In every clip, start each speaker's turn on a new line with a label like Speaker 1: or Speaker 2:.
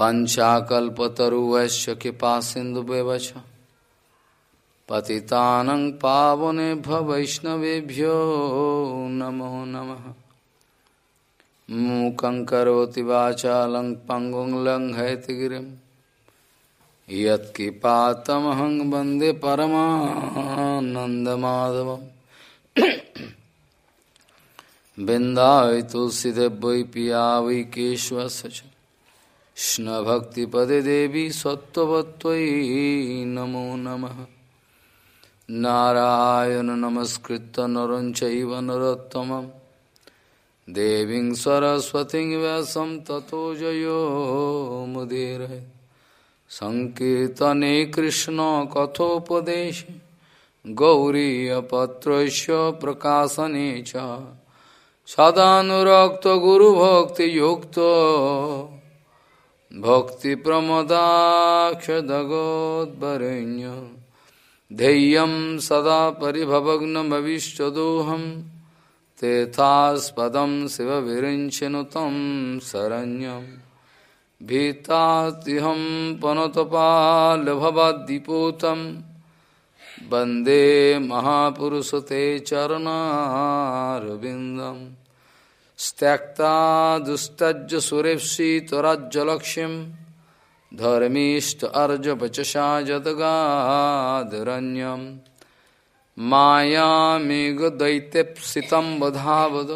Speaker 1: वंशाकल्पतरुवश्य कृपा सिन्धुव्यवच पतितानं पावनेभ्य नमो नमः। मूकं करोति वाचालं पङ्गुं लङ्घयतिगिरिं यत्किपातमहं वंदे तुलसीदेव वै पिया वै केशवस्य च कृष्णभक्तिपदे देवी सत्त्ववत्त्वयि नमो नमः। नारायण नमस्कृत नर चैव देवी सरस्वती व्यासं ततो जयो मुदीरये सङ्कीर्तने कृष्णकथोपदेशे गौरीयपत्रस्य प्रकाशने च। सदानुरक्तगुरुभक्तियुक्तो भक्तिप्रमदाक्षदगोद्वरेण्य ध्येयं सदा परिभवग्नमविष्टदोहं। तेथास्पदं शिवविरिञ्चनु तं शरण्यं। भीतातिहं पनतपालभवद्दिपूतं वंदे महापुरुषते चरणारविन्दम्। त्यक्ता दुस्तज सुरेप्सि त्वराज्जलक्ष्यं धर्मीष्ट अर्जवचसा जदगादरण्यं मायामेघदैत्यप्सितं वधावद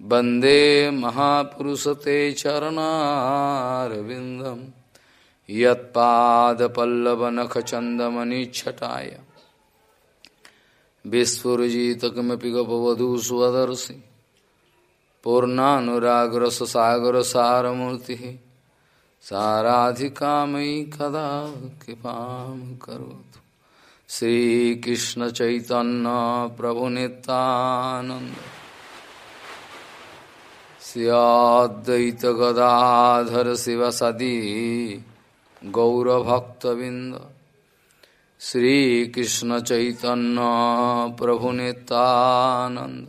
Speaker 1: वंदे महापुरुषते चरणारविन्दं यत्पादपल्लवनखचन्दमनिच्छटाय विस्फुरजितकमपि गपवधू स्वदर्शि पूर्णानुरागरससागर सारमूर्ति साराधिका मयि कदा कृपा करोतु श्रीकृष्ण चैतन्य प्रभु नित्यानंद सियाद्वैत गदाधर शिव सदी गौरभक्तबिंद श्रीकृष्ण चैतन्य प्रभु नित्यानंद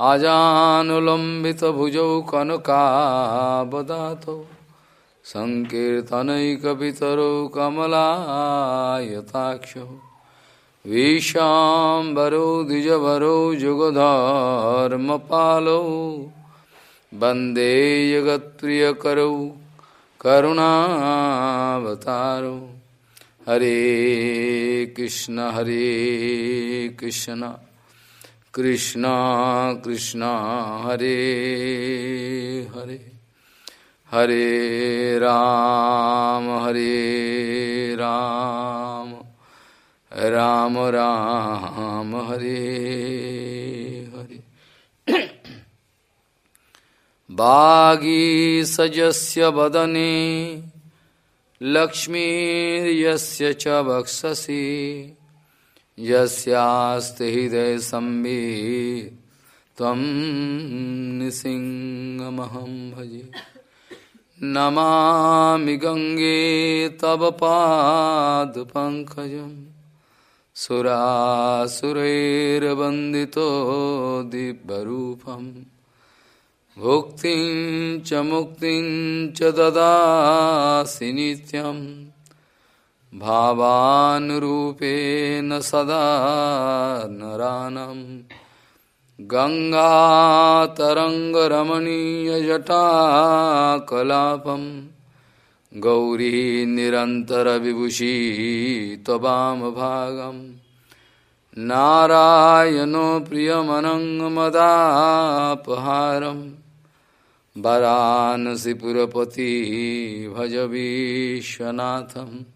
Speaker 1: आजानुलम्बितभुजौ कनकावदातौ सङ्कीर्तनैकपितरौ कमलायताक्षौ। विशाम्बरौ द्विजवरौ जुगधर्मपालौ। वंदे जगत्प्रियकरौ करुणावतारौ। हरे कृष्ण हरे कृष्ण। कृष्ण कृष्ण, हरे हरे। हरे राम हरे राम। राम राम, हरे हरे। बागीसजस्य वदने लक्ष्मीर्यस्य च वक्षसि। यस्यास्ति हृदय संबी तम निसिंहमहं भजे। नमामि गंगे तव पादपङ्कजं। सुरासुरैर्वन्दितो दिव्यरूपं भुक्तिं च मुक्तिं ददासि नित्यम्। भावानुरूपेण सदा नरानं। गङ्गातरङ्गरमणीयजटाकलापम् गौरी निरन्तरविभूषी त्ववामभागम् नारायणो प्रियमनङ्गमदापहारम् वरानसिपुरपति भज विश्वनाथम्।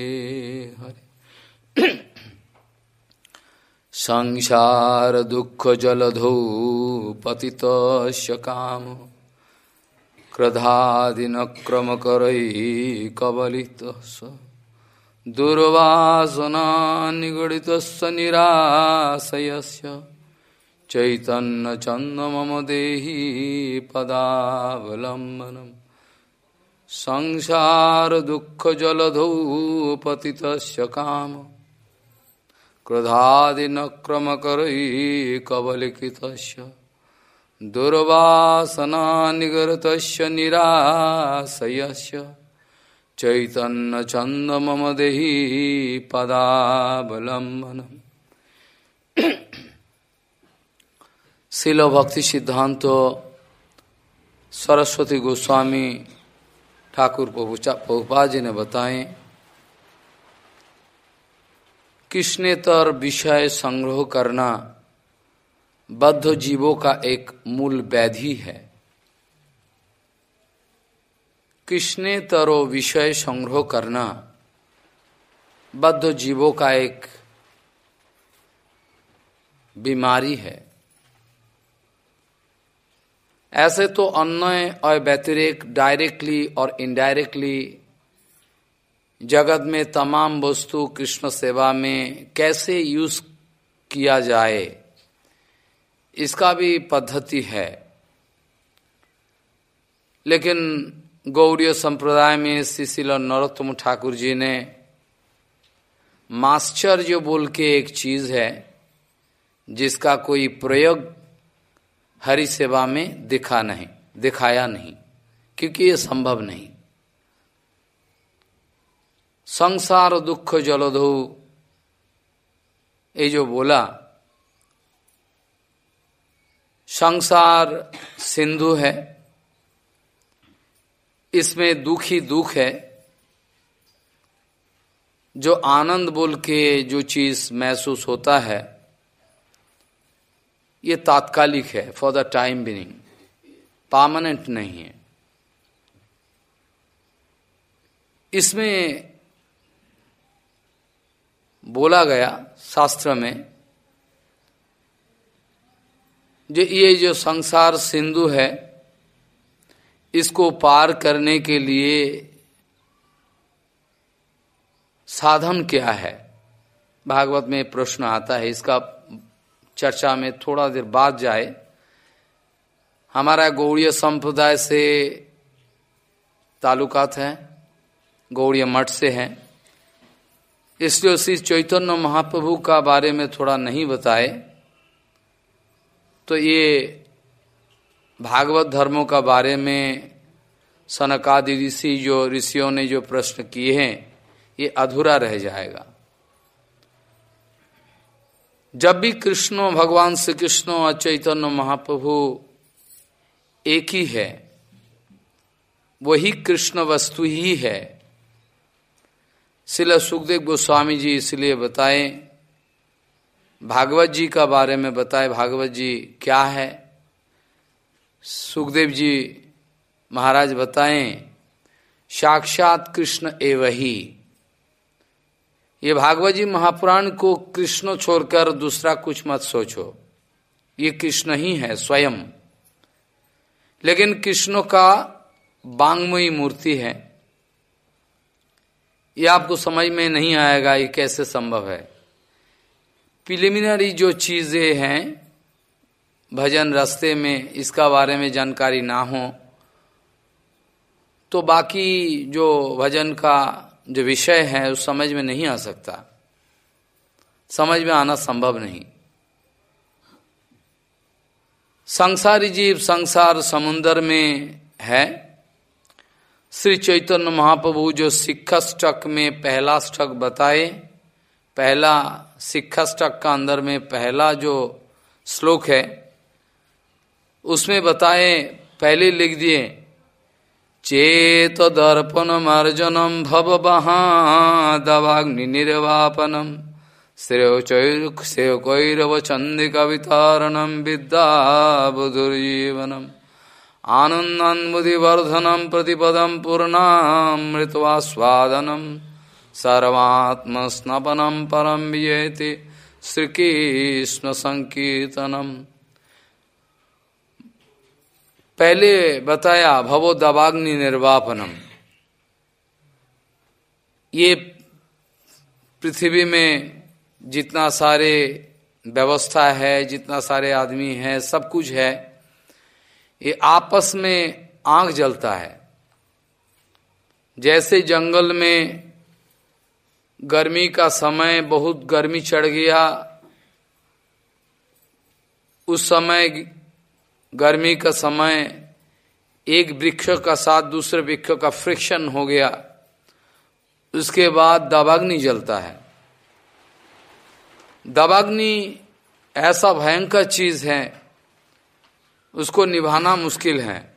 Speaker 1: संसार दुख जलधौ पतित काम क्रोधादिनक्रमकरैकबलितः दुर्वासना निगडितस्य निराशयस्य। चैतन्यचन्दमम देहि पदावलम्बनम्। संसारदुःखजलधौ पतितस्य काम क्रोधादिनक्रमकरैकबलिकृतस्य दुर्वासना निगरतस्य निराशयस्य। चैतन्य चंद मम देही पदावलंबन शिल भक्ति सिद्धांत सरस्वती गोस्वामी ठाकुर प्रभुपा जी ने बताए कृष्णेतर विषय संग्रह करना बद्ध जीवों का एक मूल व्याधि है? कृष्णे तरो विषय संग्रह करना बद्ध जीवों का एक बीमारी है? ऐसे तो अन्य और व्यतिरिक डायरेक्टली और इनडायरेक्टली जगत में तमाम वस्तु कृष्ण सेवा में कैसे यूज़ किया जाए, इसका भी पद्धति है। लेकिन गौड़ीय संप्रदाय में शिशिल नरोत्तम ठाकुर जी ने मास्टर जो बोल के एक चीज़ है, जिसका कोई प्रयोग हरि सेवा में दिखा नहीं, दिखाया नहीं, क्योंकि ये संभव नहीं। संसार दुख जलधो। ये जो बोला, संसार सिंधु है, इसमें दुख ही दुख है। जो आनंद बोल के जो चीज़ महसूस होता है, ये तात्कालिक है for the time being permanent नहीं है। इसमें बोला गया शास्त्र में जो ये जो संसार सिंधु है, इसको पार करने के लिए साधन क्या है? भागवत में प्रश्न आता है, इसका चर्चा में थोड़ा देर बाद जाए। हमारा गौड़ीय संप्रदाय से ताल्लुकात है, गौड़ीय मठ से हैं। इसलिए श्री चैतन्य महाप्रभु का बारे में थोड़ा नहीं बताए। तो ये भागवत धर्मों का बारे में सनकादि ऋषि जो ऋषियों ने जो प्रश्न किए हैं, ये अधूरा रह जाएगा। जब भी कृष्णो, भगवान श्री कृष्णो और चैतन्य महाप्रभु एक ही है, वही कृष्ण वस्तु ही है शिल सुखदेव गोस्वामी जी इसलिए बताए। भागवत जी का बारे में बताए। भागवत जी क्या है? सुखदेव जी महाराज बताएँ, साक्षात कृष्ण एव ही। ये भागवत जी महापुराण को कृष्ण छोड़कर दूसरा कुछ मत सोचो। ये कृष्ण ही है, स्वयं। लेकिन कृष्ण का बांगमयी मूर्ति है। ये आपको समझ में नहीं आएगा ये कैसे संभव है। प्रिलिमिनरी जो चीज़ें हैं, भजन रास्ते में, इसका बारे में जानकारी ना हो तो बाकी जो भजन का जो विषय है, उस समझ में नहीं आ सकता। समझ में आना संभव नहीं। संसारी जीव संसार समुन्दर में है श्री चैतन्य महाप्रभु जो शिक्षाष्टक में पहला स्टक बताए, पहला शिक्षाष्टक का अंदर में पहला जो श्लोक है, उसमें बताए, पहले लिख दिए चेत दर्पण मार्जनम भव दवाग्नि निर्वापनम श्रेय श्रेय कैरव चंदिका वितारणम विद्या बुधुर्जीवनम आनन्दान्बुधिवर्धनं प्रतिपदं पूर्णामृतवास्वादनं सर्वात्मस्नपनं परं वियेति श्रीकृष्णसङ्कीर्तनम् पहले बताया भवो दबाग्नि निर्वापनम। ये पृथ्वी में जितना सारे व्यवस्था है, जितना सारे आदमी है, सब कुछ है। ये आपस में आँख जलता है। जैसे जंगल में गर्मी का समय, बहुत गर्मी चढ़ गया, उस समय गर्मी का समय, एक वृक्ष का साथ दूसरे वृक्ष का फ्रिक्शन हो गया। उसके बाद दबाग्नि जलता है। दबाग्नि ऐसा भयंकर चीज़ है उसको निभाना मुश्किल है।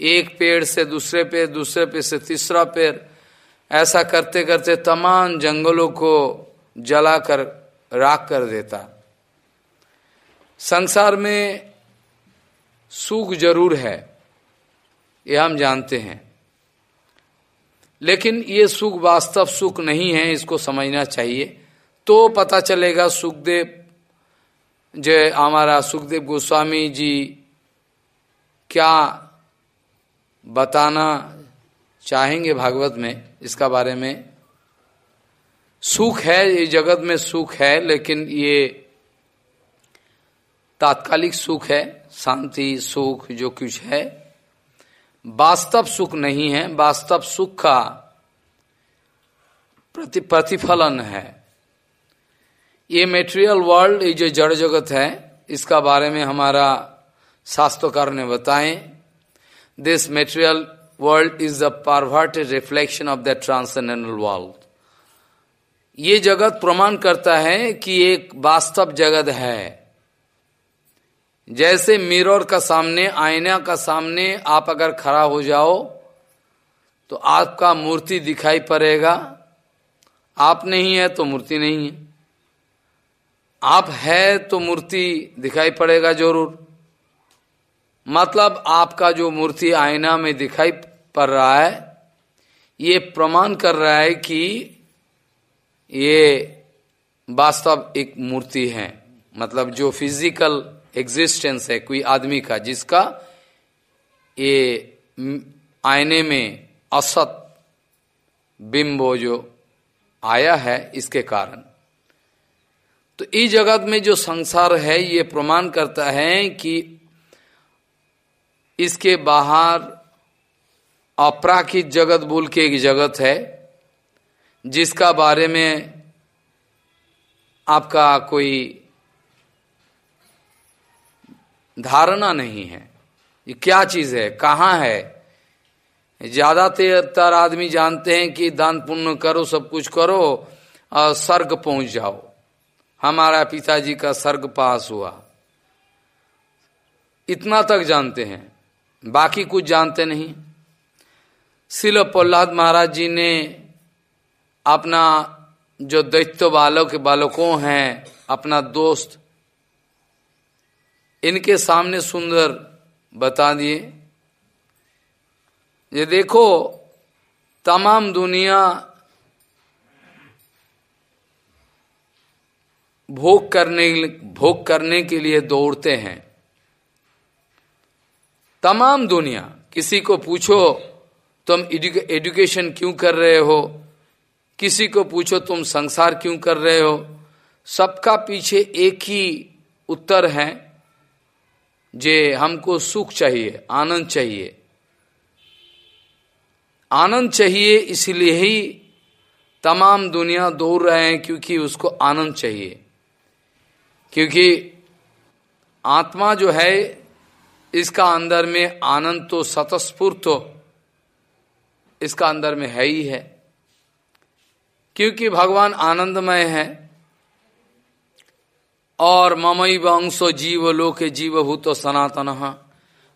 Speaker 1: एक पेड़ से दूसरे पेड़ दूसरे पेड़ से तीसरा पेड़, ऐसा करते करते तमाम जंगलों को जलाकर राख कर देता। संसार में सुख ज़रूर है यह हम जानते हैं। लेकिन ये सुख वास्तव सुख नहीं है, इसको समझना चाहिए। तो पता चलेगा सुखदेव जय हमारा सुखदेव गोस्वामी जी। क्या बताना चाहेंगे भागवत में इसका बारे में? सुख है, ये जगत में सुख है, लेकिन ये तात्कालिक सुख है, शांति, सुख, जो कुछ है। वास्तव सुख नहीं है, वास्तव सुख का प्रति प्रतिफलन है। ये मेटेरियल वर्ल्ड ये जो जड़ जगत है, इसका बारे में हमारा शास्त्रकार ने बताए। This material world is the perverted reflection of the transcendental world ये जगत प्रमाण करता है कि एक वास्तव जगत है। जैसे मिरर का सामने, आईना का सामने आप अगर खड़ा हो जाओ तो आपका मूर्ति दिखाई पड़ेगा। आप नहीं है तो मूर्ति नहीं है। आप है तो मूर्ति दिखाई पड़ेगा ज़रूर। मतलब आपका जो मूर्ति आईना में दिखाई पड़ रहा है, ये प्रमाण कर रहा है कि ये वास्तव एक मूर्ति है। मतलब जो फ़िज़िकल एग्जिस्टेंस है कोई आदमी का, जिसका ये आईने में असत बिंबो जो आया है, इसके कारण। तो इस जगत में जो संसार है, ये प्रमाण करता है कि इसके बाहर अपराकित जगत बोल के एक जगत है, जिसका बारे में आपका कोई धारणा नहीं है। ये क्या चीज़ है? कहाँ है? ज़्यादातर आदमी जानते हैं कि दान पुण्य करो, सब कुछ करो और स्वर्ग पहुँच जाओ। हमारा पिताजी का सर्ग पास हुआ। इतना तक जानते हैं, बाकी कुछ जानते नहीं। शिल प्रहलाद महाराज जी ने अपना जो दैत्य बालक, बालकों हैं, अपना दोस्त, इनके सामने सुंदर बता दिए। ये देखो, तमाम दुनिया भोग करने भोग करने के लिए दौड़ते हैं। तमाम दुनिया, किसी को पूछो, तुम एजुकेशन क्यों कर रहे हो? किसी को पूछो, तुम संसार क्यों कर रहे हो? सबका पीछे एक ही उत्तर है, जे हमको सुख चाहिए, आनंद चाहिए। आनंद चाहिए, इसलिए ही तमाम दुनिया दौड़ रहे हैं, क्योंकि उसको आनंद चाहिए। क्योंकि आत्मा जो है, इसका अंदर में आनंद तो सतस्फूर्त तो इसका अंदर में है ही है। क्योंकि भगवान आनंदमय है और ममई वंशो जीव लोक जीवभूत सनातन।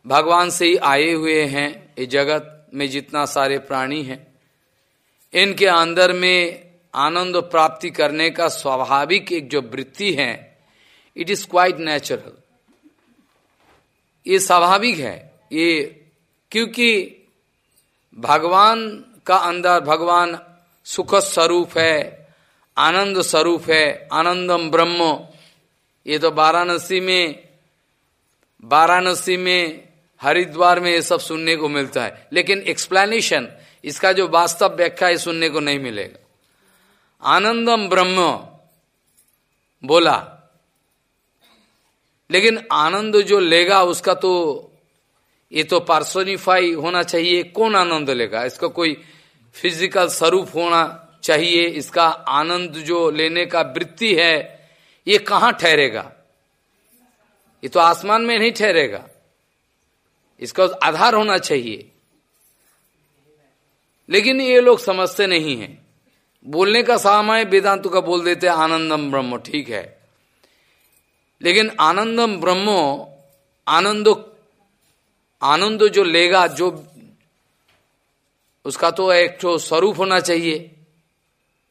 Speaker 1: भगवान से ही आए हुए हैं ये जगत में जितना सारे प्राणी हैं। इनके अंदर में आनंद प्राप्ति करने का स्वाभाविक एक जो वृत्ति है इट इज़ क्वाइट नेचुरल ये स्वाभाविक है। ये क्योंकि भगवान का अंदर भगवान सुख स्वरूप है, आनंद स्वरूप है, आनंदम ब्रह्म। ये तो वाराणसी में वाराणसी में, हरिद्वार में ये सब सुनने को मिलता है। लेकिन एक्सप्लेनेशन इसका जो वास्तव व्याख्या है सुनने को नहीं मिलेगा। आनंदम ब्रह्म बोला लेकिन आनंद जो लेगा उसका तो ये तो पार्सोनिफाई होना चाहिए। कौन आनंद लेगा? इसका कोई फ़िज़िकल स्वरूप होना चाहिए। इसका आनंद जो लेने का वृत्ति है, ये कहाँ ठहरेगा? ये तो आसमान में नहीं ठहरेगा। इसका आधार होना चाहिए। लेकिन ये लोग समझते नहीं हैं। बोलने का सामय वेदांत का बोल देते आनंदम ब्रह्म, ठीक है। लेकिन आनंदम ब्रह्मो, आनंदो, आनंद जो लेगा, जो उसका तो एक तो स्वरूप होना चाहिए।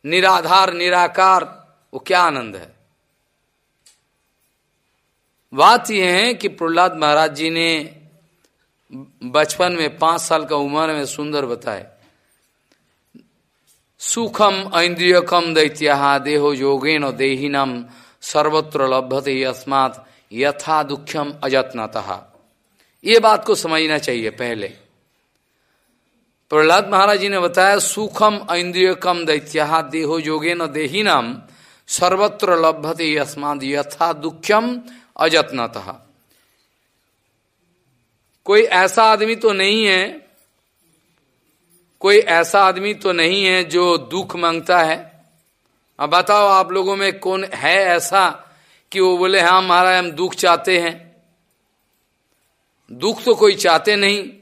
Speaker 1: निराधार, निराकार, वो क्या आनंद है? बात यह है कि प्रहलाद महाराज जी ने बचपन में पाँच साल का उम्र में सुंदर बताए। सुखम, ऐन्द्रियकम दैत्या देहो योगेन और देहीनम सर्वत्र लभते अस्मात यथा दुख्यम अजत्नतः। ये बात को समझना चाहिए पहले। प्रहलाद महाराज जी ने बताया, सुखम इंद्रिय कम दैत्या, देहो योगे न देही नाम सर्वत्र लभते अस्माद यथा दुख्यम अजत्नतः। कोई ऐसा आदमी तो नहीं है, कोई ऐसा आदमी तो नहीं है जो दुख माँगता है। अब बताओ आप लोगों में कौन है ऐसा कि वो बोले हाँ महाराज, हम दुख चाहते हैं। दुख तो कोई चाहते नहीं।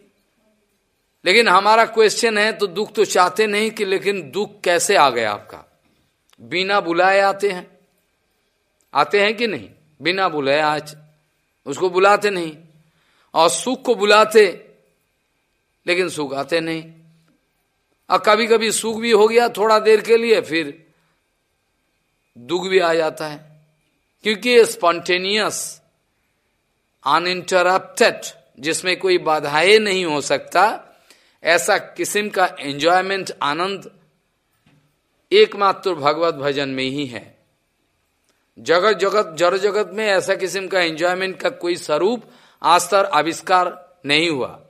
Speaker 1: लेकिन हमारा क्वेश्चन है तो दुख तो चाहते नहीं कि, लेकिन दुख कैसे आ गया आपका? बिना बुलाए आते हैं। आते हैं कि नहीं? बिना बुलाए आज उसको बुलाते नहीं। और सुख को बुलाते, लेकिन सुख आते नहीं। और कभी कभी सुख भी हो गया थोड़ा देर के लिए, फिर दुख भी आ जाता है। क्योंकि स्पॉन्टेनियस अनइंटरप्टेड जिसमें कोई बाधाएँ नहीं हो सकता, ऐसा किस्म का एंजॉयमेंट आनंद एकमात्र भगवत भजन में ही है। जगत जगत, जड़ जगत में ऐसा किस्म का एंजॉयमेंट का कोई स्वरूप आज तक आविष्कार नहीं हुआ।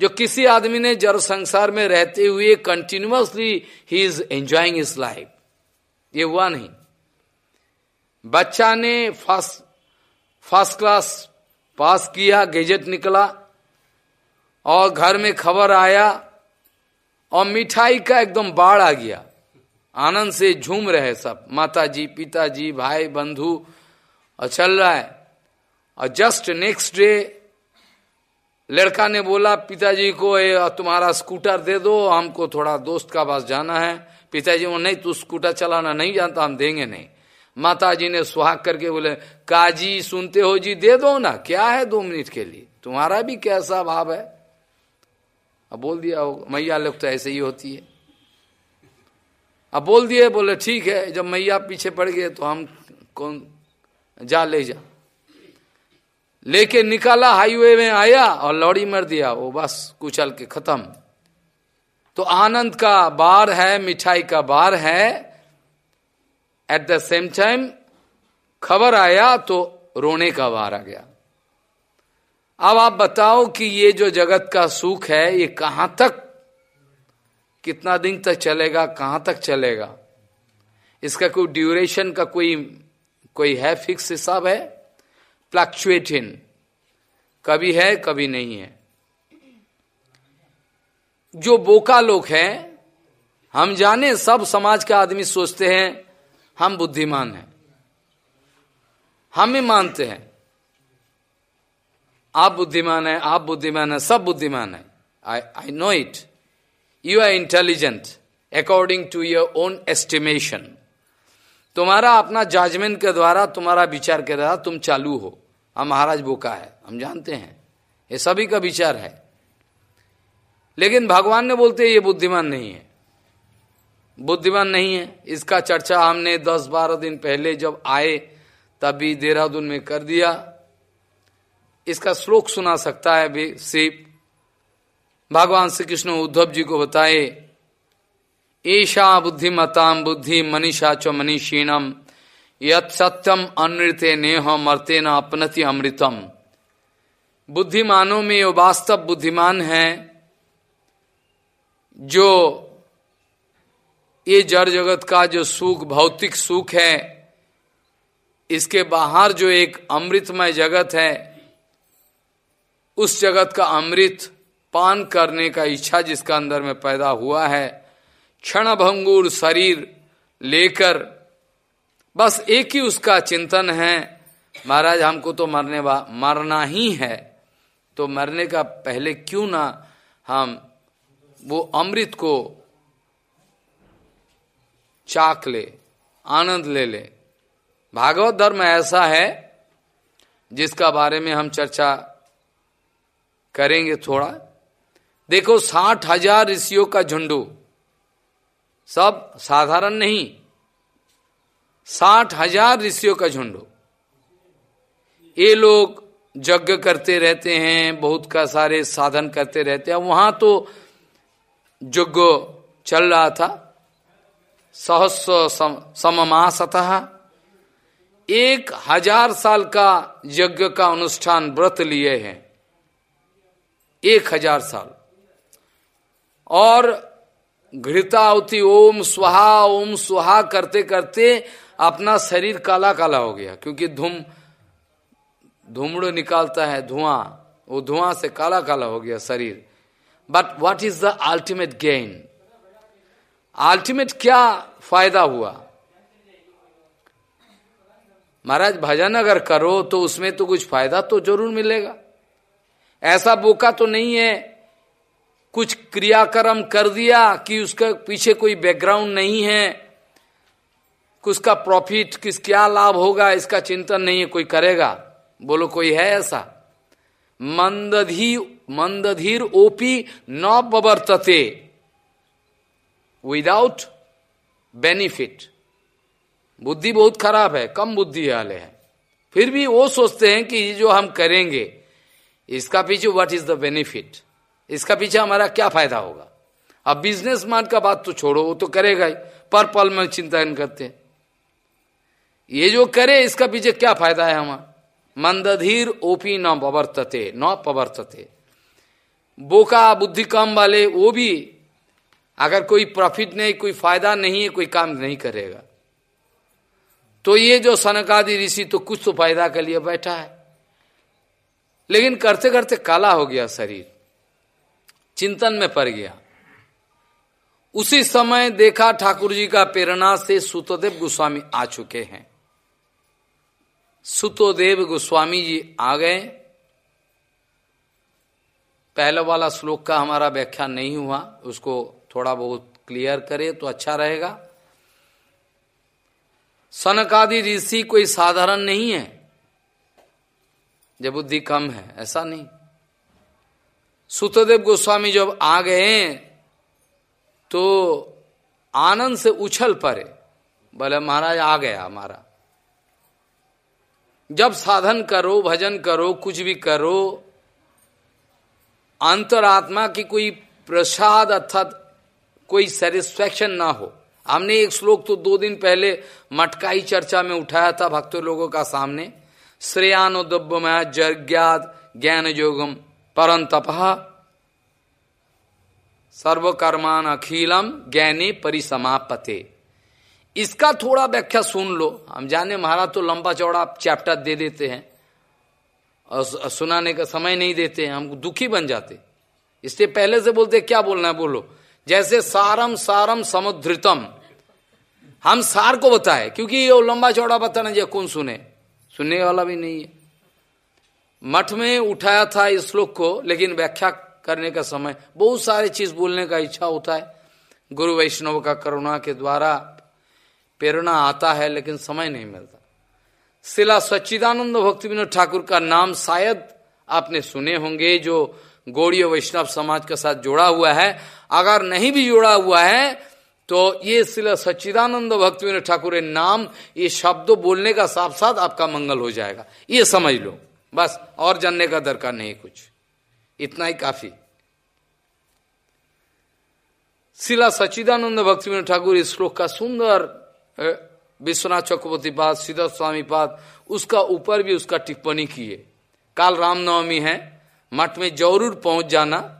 Speaker 1: जो किसी आदमी ने जड़ संसार में रहते हुए continuously he is enjoying his life ये हुआ नहीं। बच्चा ने फ़र्स्ट फ़र्स्ट क्लास पास किया, गेजेट निकला और घर में खबर आया और मिठाई का एकदम बाढ़ आ गया। आनंद से झूम रहे सब माता जी पिताजी, भाई, बंधु, और चल रहा है। और जस्ट नेक्स्ट डे लड़का ने बोला, पिताजी को तुम्हारा स्कूटर दे दो, हमको थोड़ा दोस्त का पास जाना है। पिताजी वो नहीं, तू स्कूटर चलाना नहीं जानता, हम देंगे नहीं. माता जी ने सुहाग करके बोले, काजी, सुनते हो जी, दे दो ना, क्या है दो मिनट के लिए? तुम्हारा भी कैसा भाव है? अब बोल दिया मैया लोग तो ऐसे ही होती है। अब बोल दिए, बोले, ठीक है, जब मैया पीछे पड़ गए तो हम कौन, जा ले जा। लेके निकाला हाईवे में आया और लौड़ी मर दिया, वो बस कुचल के खत्म। तो आनंद का बार है, मिठाई का बार है। एट द सेम टाइम खबर आया तो रोने का बार आ गया। अब आप बताओ कि ये जो जगत का सुख है, ये कहाँ तक? कितना दिन तक चलेगा, कहाँ तक चलेगा? इसका कोई ड्यूरेशन का कोई कोई है फिक्स हिसाब है? फ्लक्चुएटिंग कभी है, कभी नहीं है। जो बोका लोग हैं, हम जाने सब समाज के आदमी सोचते हैं, हम बुद्धिमान हैं। हम ही मानते हैं। आप बुद्धिमान है, आप बुद्धिमान है, सब बुद्धिमान है। I I know it you are intelligent according to your own estimation तुम्हारा अपना जजमेंट के द्वारा, तुम्हारा विचार के द्वारा तुम चालू हो। हम महाराज बोका है, हम जानते हैं। ये सभी का विचार है। लेकिन भगवान ने बोलते ये बुद्धिमान नहीं है। बुद्धिमान नहीं है। इसका चर्चा हमने दस बारह दिन पहले जब आए, तभी देहरादून में कर दिया। इसका श्लोक सुना सकता है भी सिर्फ़ भगवान श्री कृष्ण उद्धव जी को बताए, ईशा बुद्धिमताम बुद्धि मनीषा च मनीषीणम यत सत्यम नेह मरते न अपनति अमृतम। बुद्धिमानों में वास्तव बुद्धिमान है जो ये जड़ जगत का जो सुख, भौतिक सुख है, इसके बाहर जो एक अमृतमय जगत है, उस जगत का अमृत पान करने का इच्छा जिसका अंदर में पैदा हुआ है क्षण भंगुर शरीर लेकर, बस एक ही उसका चिंतन है, महाराज हमको तो मरने बा मरना ही है तो मरने का पहले क्यों ना हम वो अमृत को चाक ले, आनंद ले ले। भागवत धर्म ऐसा है, जिसका बारे में हम चर्चा करेंगे थोड़ा। देखो, साठ हज़ार ऋषियों का झुंडू, सब साधारण नहीं। साठ हज़ार ऋषियों का झुंडू। ये लोग यज्ञ करते रहते हैं, बहुत का सारे साधन करते रहते हैं। वहाँ तो यज्ञ चल रहा था। सहस्व सममासतः एक हज़ार साल का यज्ञ का अनुष्ठान व्रत लिए हैं। एक हज़ार साल। और घृतावती ओम सुहा ओम सुहा करते करते अपना शरीर काला काला हो गया, क्योंकि धूम धूमड़ो निकालता है, धुआँ, वो धुआँ से काला काला हो गया शरीर। But what is the ultimate gain ultimate क्या फ़ायदा हुआ? महाराज, भजन अगर करो तो उसमें तो कुछ फ़ायदा तो ज़रूर मिलेगा। ऐसा बोका तो नहीं है। कुछ क्रियाक्रम कर दिया कि उसका पीछे कोई बैकग्राउंड नहीं है। उसका प्रॉफिट किस क्या लाभ होगा, इसका चिंतन नहीं है, कोई करेगा? बोलो, कोई है ऐसा? मंदधी मंदधीर ओपी न बवर्तते। विदाउट बेनिफिट बुद्धि बहुत खराब है, कम बुद्धि वाले हैं। फिर भी वो सोचते हैं कि ये जो हम करेंगे, इसका पीछे व्हाट इज़ द बेनिफिट इसका पीछे हमारा क्या फ़ायदा होगा? अब बिज़नेस मैन का बात तो छोड़ो, वो तो करेगा ही। पर पल में चिंतन करते हैं। ये जो करे, इसका पीछे क्या फ़ायदा है हमारा? मंदधीर ओपी न पवर्तते न पवर्तते बोका बुद्धि कम वाले, वो भी अगर कोई प्रॉफिट नहीं, कोई फ़ायदा नहीं है, कोई काम नहीं करेगा। तो ये जो सनकादि ऋषि तो कुछ तो फ़ायदा के लिए बैठा है। लेकिन करते करते काला हो गया शरीर। चिंतन में पड़ गया। उसी समय देखा ठाकुर जी का प्रेरणा से सुतोदेव गोस्वामी आ चुके हैं। सुतोदेव गोस्वामी जी आ गए। पहले वाला श्लोक का हमारा व्याख्या नहीं हुआ, उसको थोड़ा बहुत क्लियर करे तो अच्छा रहेगा। सनकादि ऋषि कोई साधारण नहीं है, जब बुद्धि कम है, ऐसा नहीं। सुतदेव गोस्वामी जब आ गए तो आनंद से उछल पड़े, बोले, महाराज, आ गया हमारा। जब साधन करो, भजन करो, कुछ भी करो अंतरात्मा की कोई प्रसाद अर्थात कोई सेटिस्फैक्शन ना हो। हमने एक श्लोक तो दो दिन पहले मटकाई चर्चा में उठाया था भक्तों लोगों का सामने। श्रेयानुद्रव्यमय जज्ञात ज्ञान योगम परम तपहा सर्वकर्मान अखिलम ज्ञाने परिसमापते। इसका थोड़ा व्याख्या सुन लो। हम जाने महाराज तो लंबा चौड़ा चैप्टर दे देते हैं। और सुनाने का समय नहीं देते हम दुखी बन जाते इससे पहले से बोलते क्या बोलना है, बोलो। जैसे सारम सारम समुद्रितम। हम सार को बताए, क्योंकि ये लंबा चौड़ा बताना जो कौन सुने। सुनने वाला भी नहीं है। मठ में उठाया था इस श्लोक को, लेकिन व्याख्या करने का समय, बहुत सारे चीज़ बोलने का इच्छा होता है। गुरु वैष्णव का करुणा के द्वारा प्रेरणा आता है, लेकिन समय नहीं मिलता। शिला सच्चिदानंद भक्ति विनोद ठाकुर का नाम शायद आपने सुने होंगे, जो गौड़ीय वैष्णव समाज के साथ जुड़ा हुआ है। अगर नहीं भी जुड़ा हुआ है तो ये शिला सच्चिदानंद भक्ति विनोद ठाकुर नाम, ये शब्द बोलने का साथ साथ आपका मंगल हो जाएगा। ये समझ लो। बस, और जानने का दरकार नहीं कुछ। इतना ही काफ़ी। शिला सच्चिदानंद भक्ति विनोद ठाकुर इस श्लोक का सुंदर विश्वनाथ चक्रवर्ती पाद सीधा स्वामी पाद उसका ऊपर भी उसका टिप्पणी किए। काल रामनवमी है, मठ में ज़रूर पहुँच जाना।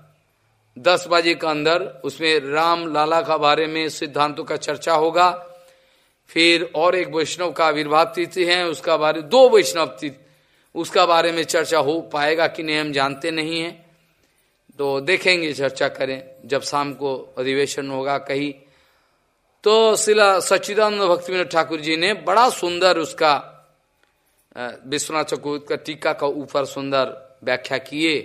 Speaker 1: दस बजे के अंदर उसमें राम लाला का बारे में सिद्धांतों का चर्चा होगा। फिर और एक वैष्णव का आविर्भाव तिथि है, उसका बारे, दो वैष्णव तिथि, उसका बारे में चर्चा हो पाएगा कि नहीं, हम जानते नहीं हैं। तो देखेंगे, चर्चा करें। जब शाम को अधिवेशन होगा, कहीं तो शिला सच्चिदानंद भक्ति ठाकुर जी ने बड़ा सुंदर उसका विश्वनाथ चकुर का टीका का ऊपर सुंदर व्याख्या किए।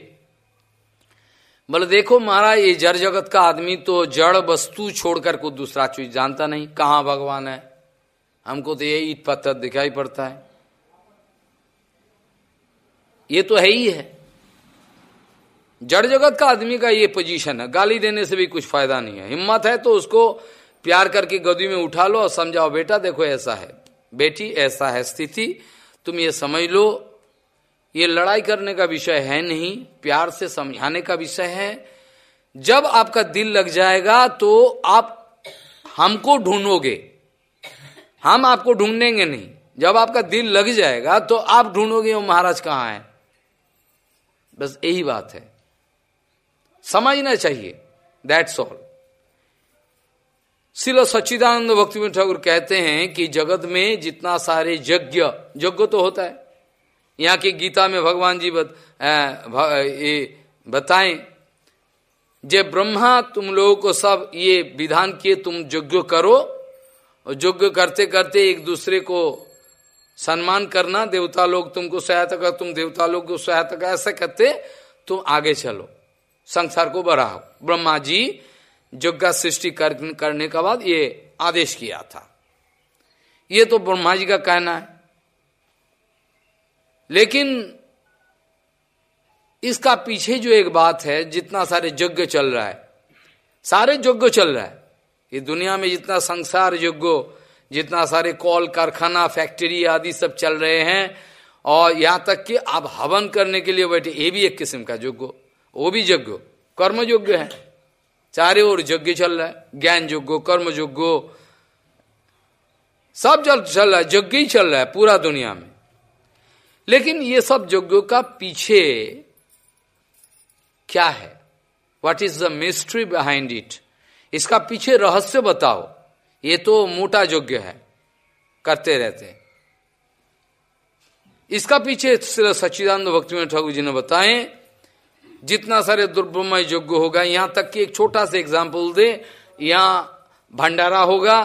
Speaker 1: बोले, देखो महाराज, ये जड़ जगत का आदमी तो जड़ वस्तु छोड़कर को दूसरा चीज़ जानता नहीं। कहाँ भगवान है? हमको तो ये ईट पत्थर दिखाई पड़ता है। ये तो है ही है। जड़ जगत का आदमी का ये पोजीशन है। गाली देने से भी कुछ फ़ायदा नहीं है। हिम्मत है तो उसको प्यार करके गदी में उठा लो और समझाओ, बेटा, देखो ऐसा है। बेटी, ऐसा है स्थिति। तुम ये समझ लो, ये लड़ाई करने का विषय है नहीं, प्यार से समझाने का विषय है। जब आपका दिल लग जाएगा तो आप हमको ढूंढोगे। हम आपको ढूंढेंगे नहीं। जब आपका दिल लग जाएगा तो आप ढूंढोगे वो महाराज कहाँ है? बस यही बात है। समझना चाहिए दैट्स ऑल शिल सच्चिदानंद भक्ति ठाकुर कहते हैं कि जगत में जितना सारे यज्ञ यज्ञ तो होता है। यहाँ की गीता में भगवान जी बत, ये बताएँ जे ब्रह्मा तुम लोगों को सब ये विधान किए तुम यज्ञ करो। और यज्ञ करते करते एक दूसरे को सम्मान करना देवता लोग तुमको सहायता कर तुम देवता लोग को सहायता कर ऐसा करते तुम आगे चलो संसार को बढ़ाओ। ब्रह्मा जी यज्ञ सृष्टि कर, करने के बाद ये आदेश किया था। ये तो ब्रह्मा जी का कहना है। लेकिन इसका पीछे जो एक बात है जितना सारे यज्ञ चल रहा है सारे यज्ञ चल रहा है। ये दुनिया में जितना संसार यज्ञ जितना सारे कॉल कारखाना फैक्ट्री आदि सब चल रहे हैं और यहाँ तक कि आप हवन करने के लिए बैठे ये भी एक किस्म का यज्ञ वो भी यज्ञ कर्म योग्य है। चारे ओर यज्ञ चल रहा है, ज्ञान योग्य कर्म योग्य सब जल चल रहा है, यज्ञ ही चल रहा है पूरा दुनिया में। लेकिन ये सब यज्ञों का पीछे क्या है? What is the mystery behind it इसका पीछे रहस्य बताओ। ये तो मोटा यज्ञ है, करते रहते हैं। इसका पीछे सच्चिदानंद भक्ति में ठाकुर जी ने बताएँ जितना सारे दुर्ब्रह्म यज्ञ होगा, यहाँ तक कि एक छोटा सा एग्ज़ाम्पल दे। यहाँ भंडारा होगा।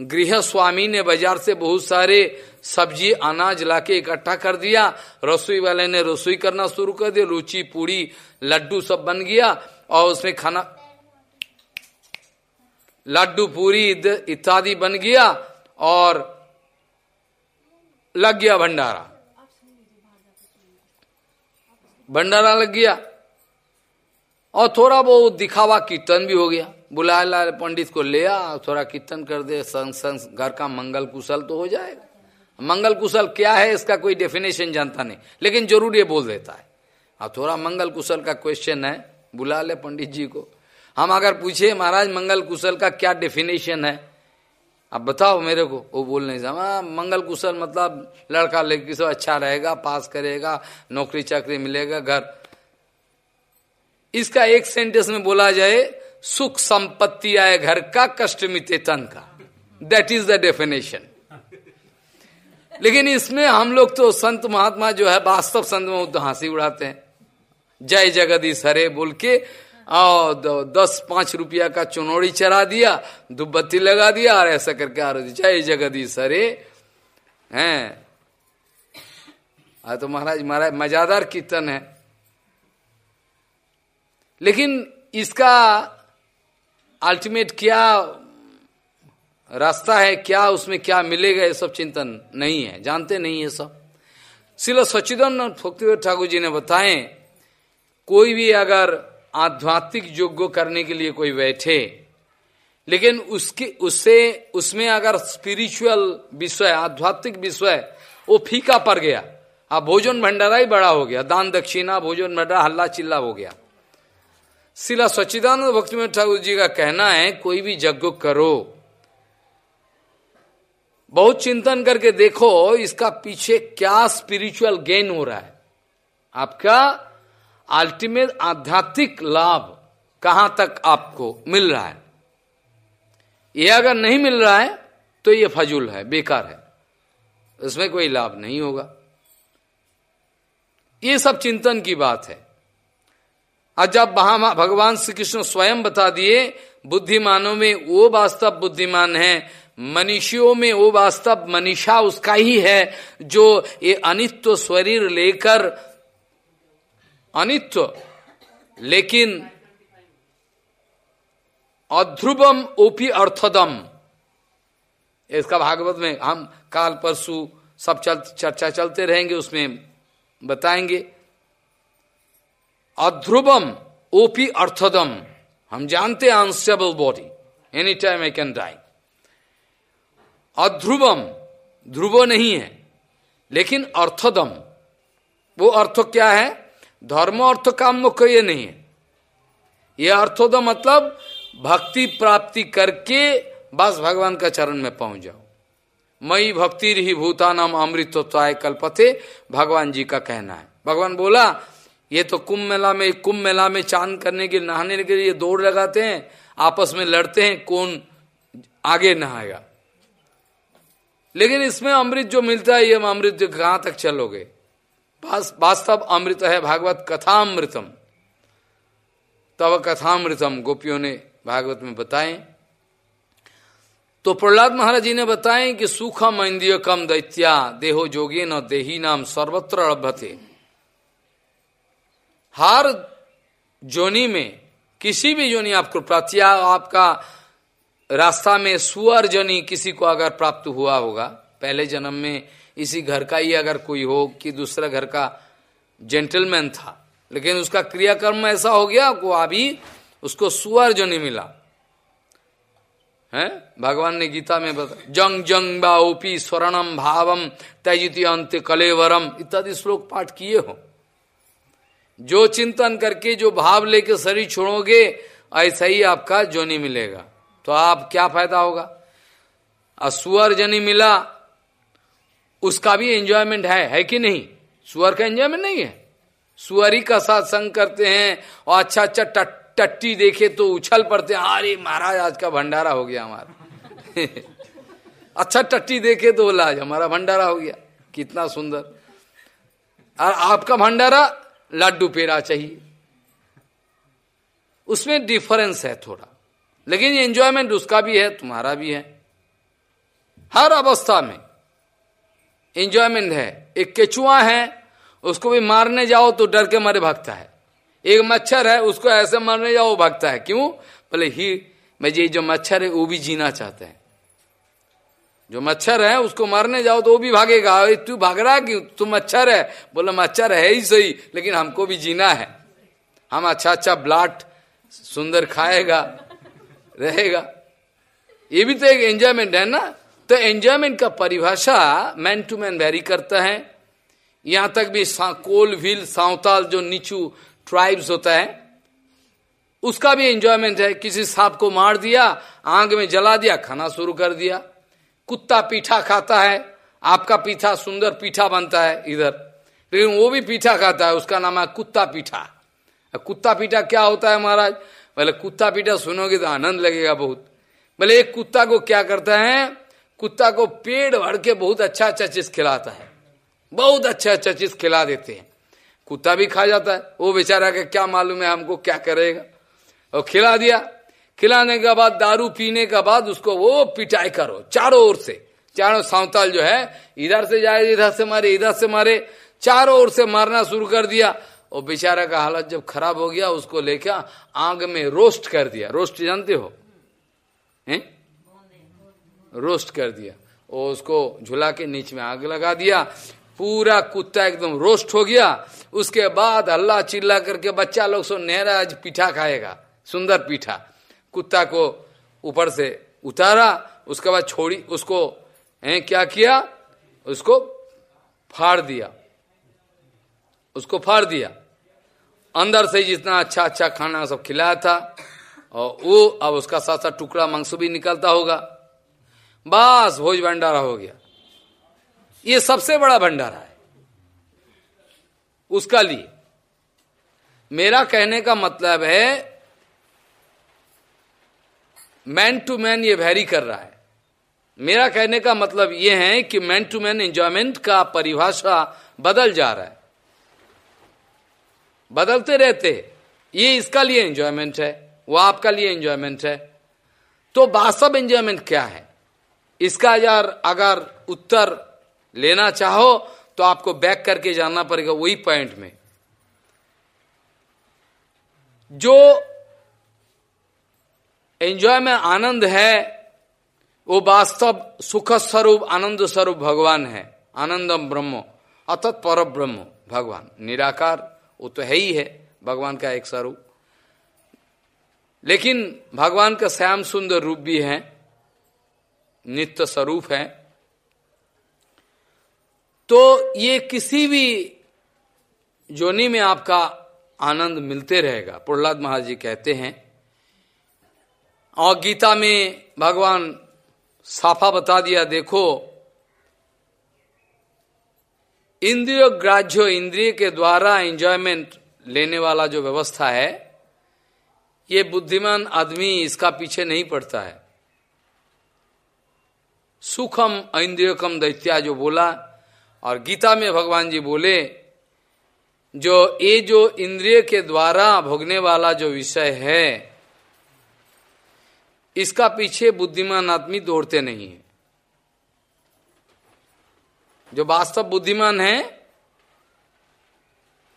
Speaker 1: गृह स्वामी ने बाज़ार से बहुत सारे सब्ज़ी, अनाज लाके इकट्ठा कर दिया। रसोई वाले ने रसोई करना शुरू कर दिया। रुचि पूड़ी लड्डू सब बन गया और उसमें खाना लड्डू, पूरी इत्यादि बन गया और लग गया भंडारा। भंडारा लग गया। और थोड़ा बहुत दिखावा कीर्तन भी हो गया। बुला ला पंडित को ले आ, थोड़ा कीर्तन कर दे, संग संग घर का मंगल कुशल तो हो जाएगा। मंगल कुशल क्या है इसका कोई डेफिनेशन जानता नहीं, लेकिन ज़रूर ये बोल देता है। और थोड़ा मंगल कुशल का क्वेश्चन है, बुला ले पंडित जी को। हम अगर पूछे, महाराज, मंगल कुशल का क्या डेफिनेशन है? अब बताओ मेरे को, वो बोल नहीं हाँ मंगल कुशल मतलब लड़का लड़की सब अच्छा रहेगा, पास करेगा नौकरी चाकरी मिलेगा, घर इसका एक सेंटेंस में बोला जाए, सुख संपत्ति आए घर का, कष्ट मिते तन का। दैट इज़ द डेफिनेशन लेकिन इसमें हम लोग तो संत महात्मा जो है, वास्तव संत में तो हँसी उड़ाते हैं। जय जगदीश हरे बोल के और दस पाँच रुपया का चुनौड़ी चरा दिया दुबत्ती लगा दिया, और ऐसा करके आरती जय जगदीश अरे हैं तो महाराज महाराज, मजादार कीर्तन है। लेकिन इसका अल्टीमेट क्या रास्ता है, क्या उसमें क्या मिलेगा, ये सब चिंतन नहीं है। जानते नहीं है सब। सिलो सचिदन भक्ति ठाकुर जी ने बताए, कोई भी अगर आध्यात्मिक योग्य करने के लिए कोई बैठे, लेकिन उसके, उससे, उसमें अगर स्पिरिचुअल विषय, आध्यात्मिक विषय, वो फीका पड़ गया। अब भोजन भंडारा ही बड़ा हो गया। दान दक्षिणा, भोजन भंडारा, हल्ला चिल्ला हो गया। शिला सच्चिदानंद भक्ति में ठाकुर जी का कहना है, कोई भी यज्ञ करो। बहुत चिंतन करके देखो, इसका पीछे क्या स्पिरिचुअल गेन हो रहा है। आपका अल्टीमेट आध्यात्मिक लाभ कहाँ तक आपको मिल रहा है? ये अगर नहीं मिल रहा है तो ये फजूल है, बेकार है। इसमें कोई लाभ नहीं होगा। ये सब चिंतन की बात है। और जब वहाँ भगवान श्री कृष्ण स्वयं बता दिए बुद्धिमानों में वो वास्तव बुद्धिमान है मनीषियों में वो वास्तव मनीषा उसका ही है जो ये अनित्व शरीर लेकर अनित्व लेकिन अध्रुवम ओपी अर्थदम। इसका भागवत में हम काल परसु सब चल, चर्चा चलते रहेंगे उसमें बताएँगे। अध्रुवम, ओपी अर्थदम। हम जानते हैं unstable body any time I can die अध्रुवम, ध्रुव नहीं है, लेकिन अर्थदम। वो अर्थ क्या है? धर्म अर्थ काम मुख्य नहीं है। ये अर्थोदम मतलब भक्ति प्राप्ति करके बस भगवान का चरण में पहुँच जाओ। मई भक्ति रही भूतानाम अमृतत्वाय कल्पते, भगवान जी का कहना है। भगवान बोला ये तो कुंभ मेला में, कुंभ मेला में चाँद करने के नहाने के लिए दौड़ लगाते हैं, आपस में लड़ते हैं, कौन आगे नहाएगा। लेकिन इसमें अमृत जो मिलता है, ये अमृत कहाँ तक चलोगे? वास्तव अमृत है भागवत कथामृतम। तब कथामृतम, गोपियों ने भागवत में बताएँ। तो प्रहलाद महाराज जी ने बताएँ कि सुखम इंद्रिय कम दैत्या, देहो जोगे न देही नाम सर्वत्र लभ्यते हर जोनी में, किसी भी जोनी आपको प्राप्त, या आपका रास्ता में सुअर जोनी किसी को अगर प्राप्त हुआ होगा, पहले जन्म में इसी घर का ही अगर कोई हो कि दूसरा घर का जेंटलमैन था, लेकिन उसका क्रियाकर्म ऐसा हो गया को अभी उसको सुअर जोनी मिला। है? भगवान ने गीता में बता, जंग जंग बाओपी स्वर्णम भावम तैजिति अंत कलेवरम इत्यादि श्लोक पाठ किए हो। जो चिंतन करके, जो भाव लेके शरीर छोड़ोगे, ऐसा ही आपका जोनी मिलेगा। तो आप क्या फ़ायदा होगा? सुअर जनी मिला, उसका भी एंजॉयमेंट है है कि नहीं? सुअर का एंजॉयमेंट नहीं है। सुअरी का साथ संग करते हैं, और अच्छा अच्छा टट्टी देखे तो उछल पड़ते हैं। अरे महाराज, आज का भंडारा हो गया हमारा। अच्छा टट्टी देखे तो बोला, आज हमारा भंडारा हो गया। कितना सुंदर। और आपका भंडारा लड्डू पेड़ा चाहिए। उसमें डिफरेंस है थोड़ा। लेकिन एंजॉयमेंट उसका भी है, तुम्हारा भी है। हर अवस्था में एंजॉयमेंट है। एक केचुआ है, उसको भी मारने जाओ तो डर के मारे भागता है। एक मच्छर है, उसको ऐसे मारने जाओ भागता है। क्यों? बोले, ही, मैं ये जो मच्छर है, वो भी जीना चाहते हैं। जो मच्छर है, उसको मारने जाओ तो वो भी भागेगा। तू भाग रहा क्यों तू मच्छर है? बोले, मच्छर है ही सही, लेकिन हमको भी जीना है। हम अच्छा अच्छा ब्लाट सुंदर खाएगा, रहेगा। ये भी तो एक एंजॉयमेंट है ना? तो एंजॉयमेंट का परिभाषा मैन टू मैन वेरी करता है। यहाँ तक भी कोल व्हील सावताल, जो नीचू ट्राइब्स होता है, उसका भी एंजॉयमेंट है। किसी सांप को मार दिया, आंग में जला दिया, खाना शुरू कर दिया। कुत्ता पीठा खाता है, आपका पीठा सुंदर पीठा बनता है इधर। लेकिन वो भी पीठा खाता है, उसका नाम है कुत्ता पीठा। कुत्ता पीठा क्या होता है महाराज? बोले, कुत्ता पीठा सुनोगे तो आनंद लगेगा बहुत। बोले, एक कुत्ता को क्या करता है? कुत्ता को पेड़ भर के बहुत अच्छा अच्छा चीज़ खिलाता है। बहुत अच्छा अच्छा चीज़ खिला देते हैं। कुत्ता भी खा जाता है। वो बेचारा के क्या मालूम है हमको क्या करेगा? और खिला दिया। खिलाने के बाद, दारू पीने के बाद उसको वो पिटाई करो, चारों ओर से। चारों सांताल जो है, इधर से जाए, इधर से मारे, इधर से मारे, चारों ओर से मारना शुरू कर दिया। और बेचारा का हालत जब खराब हो गया, उसको लेकर आग में रोस्ट कर दिया। रोस्ट जानते हो? हैं? रोस्ट कर दिया। और उसको झुला के नीचे में आग लगा दिया। पूरा कुत्ता एकदम रोस्ट हो गया। उसके बाद अल्लाह चिल्ला करके बच्चा लोग सो नहरा आज पीठा खाएगा। सुंदर पीठा। कुत्ता को ऊपर से उतारा, उसके बाद छोड़ी, उसको, है, क्या किया? उसको फाड़ दिया। उसको फाड़ दिया। अंदर से जितना अच्छा अच्छा खाना सब खिलाया था, और वो अब उसका साथ साथ टुकड़ा मांस भी निकलता होगा। बस भोज भंडारा हो गया। ये सबसे बड़ा भंडारा है। उसका लिए। मेरा कहने का मतलब है मैन टू मैन ये वैरी कर रहा है। मेरा कहने का मतलब ये है कि मैन टू मैन एंजॉयमेंट का परिभाषा बदल जा रहा है। बदलते रहते। ये इसका लिए एंजॉयमेंट है, वो आपका लिए एंजॉयमेंट है। तो वास्तव एंजॉयमेंट क्या है? इसका यार अगर उत्तर लेना चाहो तो आपको बैक करके जानना पड़ेगा वही पॉइंट में। जो एंजॉय में आनंद है, वो वास्तव सुख स्वरूप आनंद स्वरूप भगवान है। आनंदम ब्रह्म, अतत पर ब्रह्म भगवान। निराकार, वो तो है ही है, भगवान का एक स्वरूप। लेकिन भगवान का श्याम सुंदर रूप भी है, नित्य स्वरूप है। तो ये किसी भी जोनी में आपका आनंद मिलते रहेगा। प्रहलाद महाराज जी कहते हैं और गीता में भगवान साफा बता दिया, देखो, इंद्रिय ग्राह्य इंद्रिय के द्वारा एंजॉयमेंट लेने वाला जो व्यवस्था है, ये बुद्धिमान आदमी इसका पीछे नहीं पड़ता है। सुखम इंद्रियकम दैत्या जो बोला, और गीता में भगवान जी बोले, जो, ये जो इंद्रिय के द्वारा भोगने वाला जो विषय है इसका पीछे बुद्धिमान आदमी दौड़ते नहीं है। जो वास्तव बुद्धिमान है,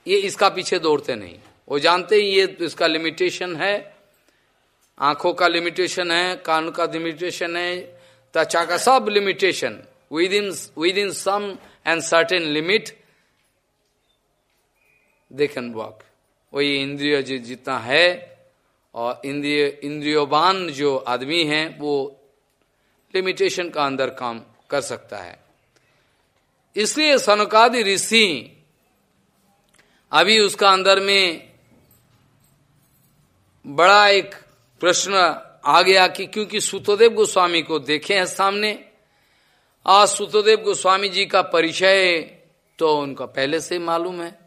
Speaker 1: ये इसका पीछे दौड़ते नहीं वो जानते ही ये इसका लिमिटेशन है, आँखों का लिमिटेशन है, कान का लिमिटेशन है, त्वचा का सब limitation within within some and certain limit they can work वही इंद्रिय जितना है और इंद्रिय, इंद्रियोबान जो आदमी है, वो लिमिटेशन का अंदर काम कर सकता है। इसलिए सनकादि ऋषि अभी उसका अंदर में बड़ा एक प्रश्न आ गया कि क्योंकि सुतोदेव गोस्वामी को देखे हैं सामने, आज सुतोदेव गोस्वामी जी का परिचय तो उनका पहले से मालूम है।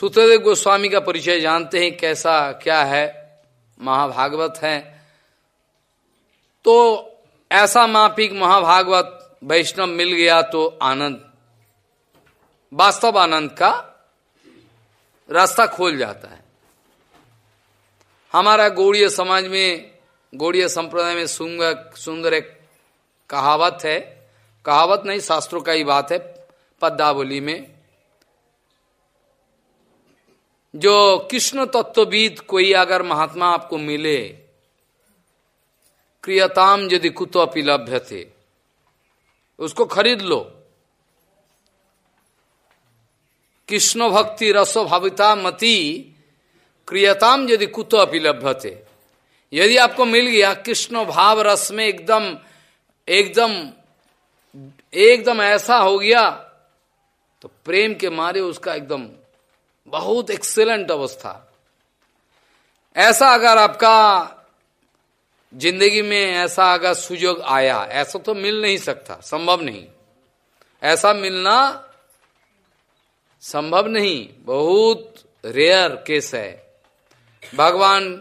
Speaker 1: सुतोदेव गोस्वामी का परिचय जानते हैं कैसा, क्या है? महाभागवत है। तो ऐसा मापिक महाभागवत वैष्णव मिल गया तो आनंद। वास्तव आनंद का रास्ता खोल जाता है। हमारा गौड़ीय समाज में, गौड़ीय संप्रदाय में सुंदर सुंदर एक कहावत है। कहावत नहीं, शास्त्रों का ही बात है पद्दावली में। जो कृष्ण तत्वविद कोई अगर महात्मा आपको मिले, क्रियताम यदि कुतपि लभ्य थे उसको खरीद लो। कृष्ण भक्ति रसो भाविता मति, क्रियताम यदि कुतो लभ्य थे यदि आपको मिल गया कृष्ण भाव रस में एकदम एकदम एकदम ऐसा हो गया तो प्रेम के मारे उसका एकदम बहुत एक्सेलेंट अवस्था। ऐसा अगर आपका ज़िंदगी में ऐसा अगर सुजोग आया, ऐसा तो मिल नहीं सकता, संभव नहीं। ऐसा मिलना संभव नहीं। बहुत रेयर केस है। भगवान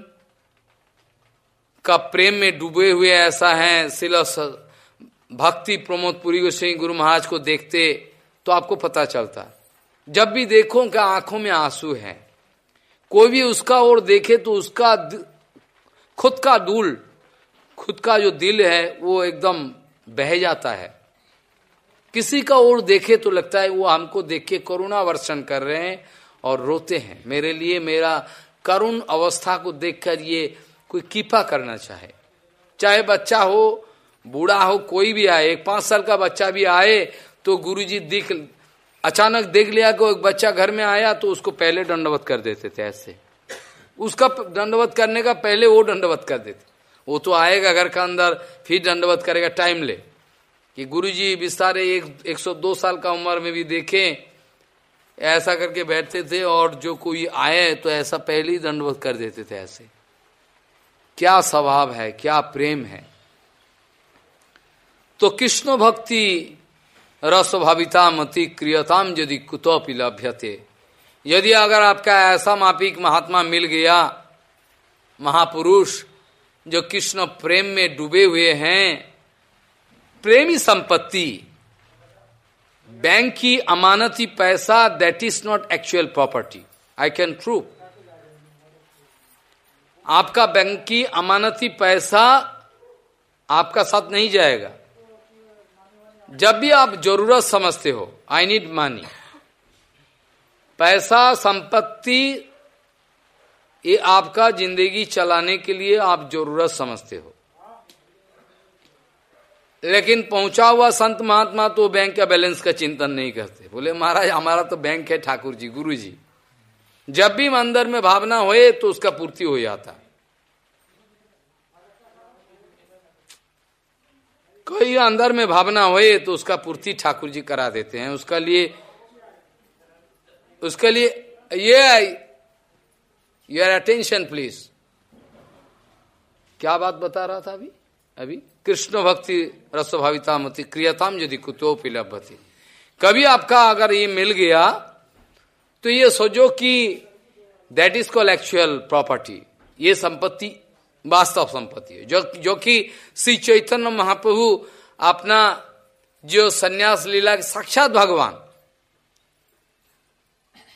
Speaker 1: का प्रेम में डूबे हुए ऐसा है सिला भक्ति प्रमोद पुरी गुरु महाराज को देखते तो आपको पता चलता। जब भी देखो क्या आँखों में आँसू है। कोई भी उसका ओर देखे तो उसका खुद का दूल, खुद का जो दिल है, वो एकदम बह जाता है। किसी का ओर देखे तो लगता है वो हमको देख के करुणा वर्षण कर रहे हैं और रोते हैं। मेरे लिए मेरा करुण अवस्था को देखकर ये कोई कीपा करना चाहे। चाहे बच्चा हो, बूढ़ा हो, कोई भी आए एक पाँच साल का बच्चा भी आए तो गुरुजी दिख अचानक देख लिया कि एक बच्चा घर में आया तो उसको पहले दंडवत कर देते थे ऐसे। उसका दंडवत करने का पहले वो दंडवत कर देते। वो तो आएगा घर का अंदर, फिर दंडवत करेगा, टाइम ले। कि गुरुजी विस्तार एक एक सौ दो साल का उम्र में भी देखे। ऐसा करके बैठते थे और जो कोई आए तो ऐसा पहले ही दंडवत कर देते थे ऐसे। क्या स्वभाव है, क्या प्रेम है। तो कृष्ण भक्ति रसभाविता मति क्रियताम यदि कुतोपि लभ्यते। यदि अगर आपका ऐसा मापिक महात्मा मिल गया, महापुरुष, जो कृष्ण प्रेम में डूबे हुए हैं, प्रेमी संपत्ति, बैंक की अमानती पैसा that is not actual property I can prove आपका बैंक की अमानती पैसा आपका साथ नहीं जाएगा। जब भी आप ज़रूरत समझते हो आई नीड मनी पैसा, संपत्ति, ये आपका ज़िंदगी चलाने के लिए आप ज़रूरत समझते हो। लेकिन पहुँचा हुआ संत महात्मा तो बैंक का बैलेंस का चिंतन नहीं करते। बोले, महाराज, हमारा तो बैंक है, ठाकुर जी गुरु जी जब भी अंदर में भावना होए तो उसका पूर्ति हो जाता। कोई अंदर में भावना होए तो उसका पूर्ति ठाकुर जी करा देते हैं। उसका लिए, उसके लिए, ये यूर अटेंशन प्लीज़ क्या बात बता रहा था अभी? अभी? कृष्ण भक्ति रसभाविता मति क्रियताम यदि कुतोपि लभती कभी आपका अगर ये मिल गया तो ये सोचो कि that is call actual property ये संपत्ति वास्तव संपत्ति है। जो जो कि श्री चैतन्य महाप्रभु अपना जो सन्यास लीला साक्षात भगवान,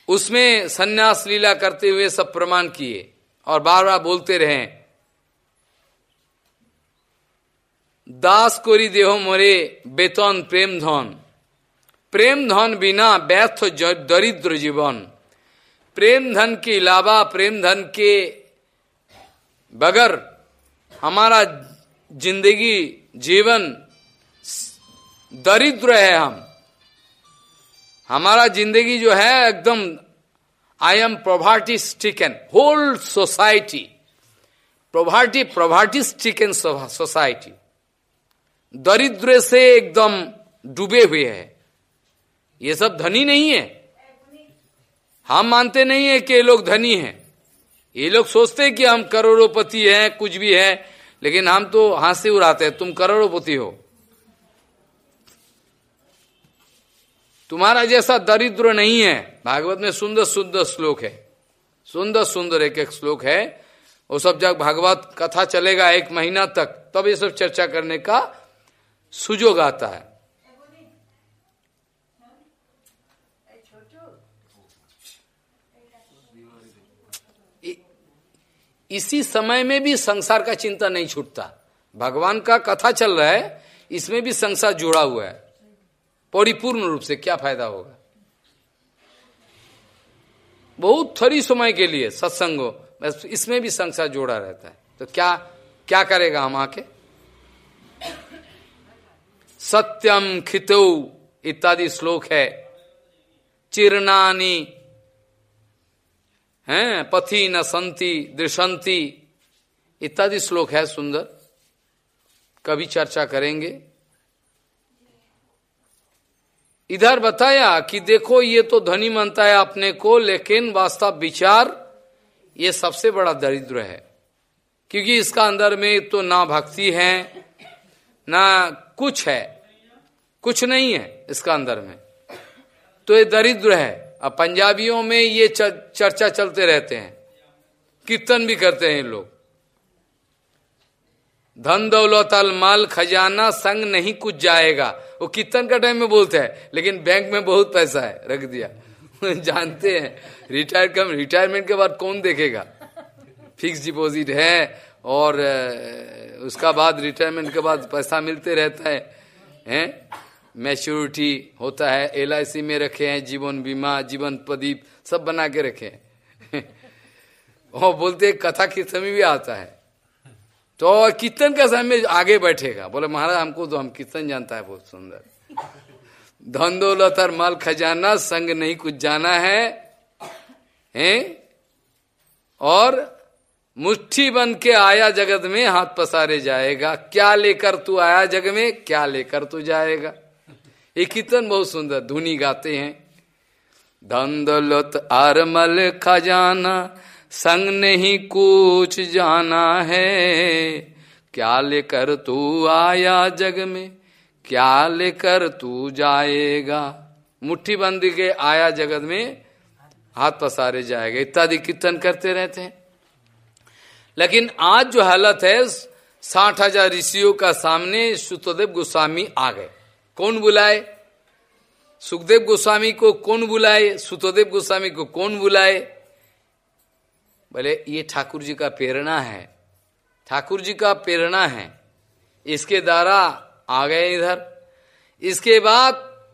Speaker 1: उसमें सन्यास लीला करते हुए सब प्रमाण किए और बार बार बोलते रहे, दास कोरी देहो मोरे बेतन प्रेम धन। प्रेम धन बिना व्यर्थ दरिद्र जीवन। प्रेम धन के अलावा प्रेम धन के बगर हमारा ज़िंदगी, जीवन दरिद्र है हम। हमारा ज़िंदगी जो है एकदम I am poverty stricken whole society poverty poverty stricken society दरिद्र से एकदम डूबे हुए है। ये सब धनी नहीं है। हम मानते नहीं है कि ये लोग धनी हैं। ये लोग सोचते कि हम करोड़ोपति हैं, कुछ भी है, लेकिन हम तो हँसी उड़ाते हैं। तुम करोड़ोपति हो। तुम्हारा जैसा दरिद्र नहीं है। भागवत में सुंदर सुंदर श्लोक है। सुंदर सुंदर एक एक श्लोक है। वो सब जब भागवत कथा चलेगा एक महीना तक, तब ये सब चर्चा करने का सुजोग आता है। इसी समय में भी संसार का चिंता नहीं छूटता। भगवान का कथा चल रहा है, इसमें भी संसार जुड़ा हुआ है। परिपूर्ण रूप से क्या फ़ायदा होगा? बहुत थोड़ी समय के लिए सत्संगो इसमें भी संसार जोड़ा रहता है। तो क्या क्या करेगा हम आके? सत्यम खितो, इत्यादि श्लोक है। चिरनानी हैं, पथि न संति, दृशंति, इत्यादि श्लोक है सुंदर। कभी चर्चा करेंगे। इधर बताया कि देखो, ये तो धनी मानता है अपने को, लेकिन वास्तव विचार, ये सबसे बड़ा दरिद्र है। क्योंकि इसका अंदर में तो ना भक्ति है, ना कुछ है। कुछ नहीं है इसका अंदर में। तो ये दरिद्र है। अब पंजाबियों में ये चर्चा चलते रहते हैं। कीर्तन भी करते हैं लोग। धन दौलत माल खजाना संग नहीं कुछ जाएगा। वो कीर्तन का टाइम में बोलते हैं, लेकिन बैंक में बहुत पैसा है, रख दिया। जानते हैं। रिटायर कम रिटायरमेंट के बाद कौन देखेगा? फिक्स डिपॉजिट है, और उसका बाद रिटायरमेंट के बाद पैसा मिलते रहता है। हैं? मैच्योरिटी होता है, एलआईसी में रखे हैं, जीवन बीमा, जीवन प्रदीप, सब बना के रखे हैं। और बोलते कथा के समय भी आता है। तो कीर्तन का समय आगे बैठेगा। बोले, महाराज, हमको तो हम कीर्तन जानता है, बहुत सुंदर। धन दौलत और माल खजाना, संग नहीं कुछ जाना है। हैं? और मुट्ठी बन के आया जगत में, हाथ पसारे जाएगा। क्या लेकर तू आया जग में, क्या लेकर तू जाएगा? ये कीर्तन बहुत सुंदर धुनी गाते हैं। धन आरमल खजाना, संग नहीं कुछ जाना है। क्या लेकर तू आया जग में? क्या लेकर तू जाएगा? मुट्ठी बंद के आया जगत में, हाथ पसारे जाएगा। इत्यादि कीर्तन करते रहते हैं। लेकिन आज जो हालत है, साठ हज़ार ऋषियों का सामने सुतदेव गोस्वामी आ गए। कौन बुलाए? सुखदेव गोस्वामी को कौन बुलाए? सुतोदेव गोस्वामी को कौन बुलाए? बोले, ये ठाकुर जी का प्रेरणा है। ठाकुर जी का प्रेरणा है। इसके द्वारा आ गए इधर। इसके बाद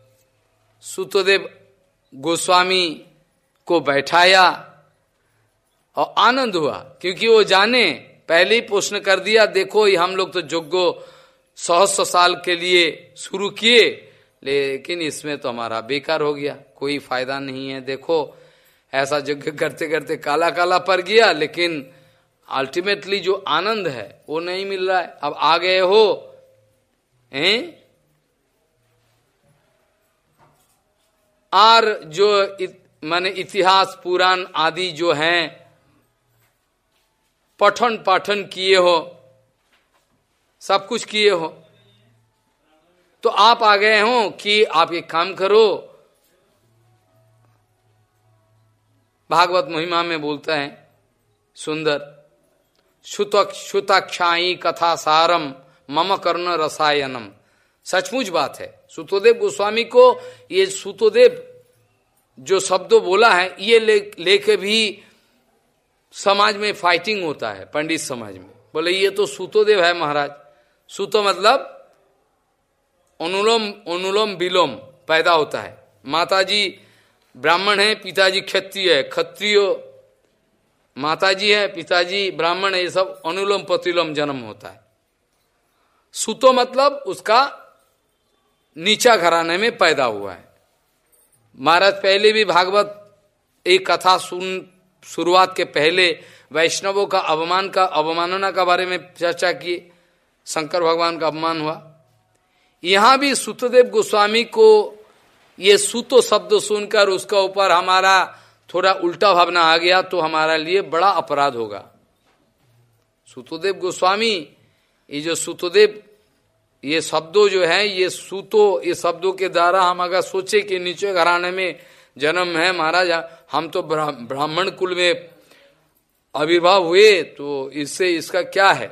Speaker 1: सुतोदेव गोस्वामी को बैठाया और आनंद हुआ, क्योंकि वो जाने, पहले ही प्रश्न कर दिया, देखो हम लोग तो जोग्गो सहस्र साल के लिए शुरू किए लेकिन इसमें तो हमारा बेकार हो गया कोई फ़ायदा नहीं है। देखो ऐसा यज्ञ करते करते काला काला पर गया लेकिन अल्टीमेटली जो आनंद है वो नहीं मिल रहा है। अब आ गए हो हैं? और जो इत, माने इतिहास पुराण आदि जो हैं पठन पाठन किए हो सब कुछ किए हो। तो आप आ गए हो कि आप एक काम करो। भागवत महिमा में बोलते हैं, सुंदर शुताक्षाई कथा सारम, मम कर्ण रसायनम। सचमुच बात है, सुतोदेव गोस्वामी को ये सुतोदेव जो शब्द बोला है, ये लेके ले भी समाज में फाइटिंग होता है, पंडित समाज में। बोले, ये तो सुतोदेव है महाराज। सुतो मतलब अनुलोम अनुलोम विलोम पैदा होता है। माताजी ब्राह्मण है, पिताजी क्षत्रिय है, क्षत्रिय माताजी है, पिताजी ब्राह्मण है, ये सब अनुलोम प्रतिलोम जन्म होता है। सुतो मतलब उसका नीचा घराने में पैदा हुआ है। महाराज, पहले भी भागवत एक कथा सुन, शुरुआत के पहले वैष्णवों का अवमान का, अवमानना का बारे में चर्चा की शंकर भगवान का अपमान हुआ। यहाँ भी सुतदेव गोस्वामी को ये सुतो शब्द सुनकर उसका ऊपर हमारा थोड़ा उल्टा भावना आ गया तो हमारा लिए बड़ा अपराध होगा। सुतोदेव गोस्वामी, ये जो सुतोदेव, ये शब्दों जो है, ये सूतो, ये शब्दों के द्वारा हम अगर सोचे कि नीचे घराने में जन्म है महाराज, हम तो ब्राह्मण कुल में आविर्भाव हुए तो इससे इसका क्या है?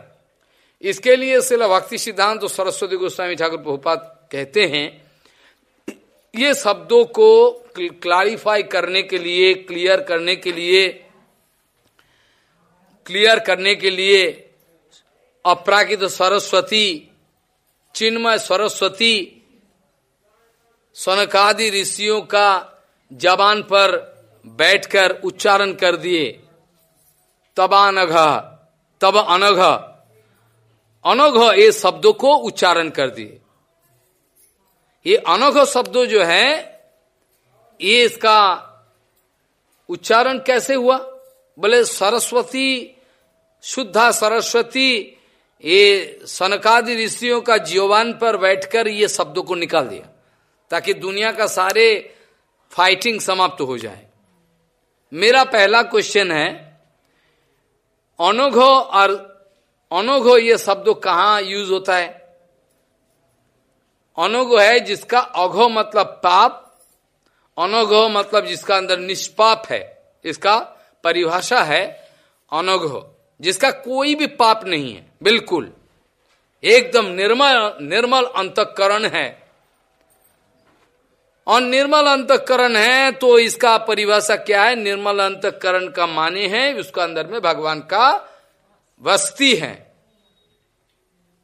Speaker 1: इसके लिए सिला भक्ति सिद्धांत तो सरस्वती गोस्वामी ठाकुर प्रभुपात कहते हैं, ये शब्दों को क्लैरिफाई करने के लिए क्लियर करने के लिए क्लियर करने के लिए अपराकित तो सरस्वती, चिन्मय सरस्वती, सनकादि ऋषियों का जबान पर बैठकर उच्चारण कर दिए। तब अनघ तब अनघ। अनघ ये शब्दों को उच्चारण कर दिए। ये अनघ शब्दों जो है, ये इसका उच्चारण कैसे हुआ? बोले, सरस्वती, शुद्धा सरस्वती, ये सनकादि ऋषियों का जीवान पर बैठकर ये शब्दों को निकाल दिया, ताकि दुनिया का सारे फाइटिंग समाप्त हो जाए। मेरा पहला क्वेश्चन है, अनोघो और अनोघो ये शब्द कहाँ यूज़ होता है? अनोघो है जिसका अघो मतलब पाप, अनोघो मतलब जिसका अंदर निष्पाप है, इसका परिभाषा है अनोघो, जिसका कोई भी पाप नहीं है, बिल्कुल। एकदम निर्मल निर्मल अंतकरण है। और निर्मल अंतकरण है तो इसका परिभाषा क्या है? निर्मल अंतकरण का माने है, उसका अंदर में भगवान का वस्ती है।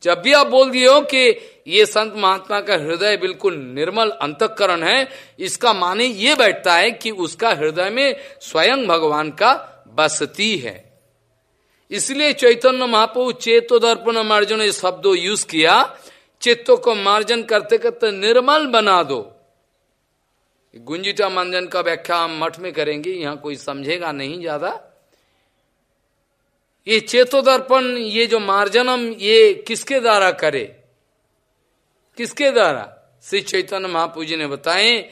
Speaker 1: जब भी आप बोल दिए हो कि ये संत महात्मा का हृदय बिल्कुल निर्मल अंतकरण है, इसका माने ये बैठता है कि उसका हृदय में स्वयं भगवान का बसती है। इसलिए चैतन्य महाप्रभु चेतो दर्पण मार्जन ने शब्दों यूज़ किया चित्तों को मार्जन करते करते निर्मल बना दो। गुंजिटा मंजन का व्याख्या हम मठ में करेंगे, यहाँ कोई समझेगा नहीं ज़्यादा। ये चेतो दर्पण ये जो मार्जनम, ये किसके द्वारा करे? किसके द्वारा? श्री चैतन्य महापूजी ने बताए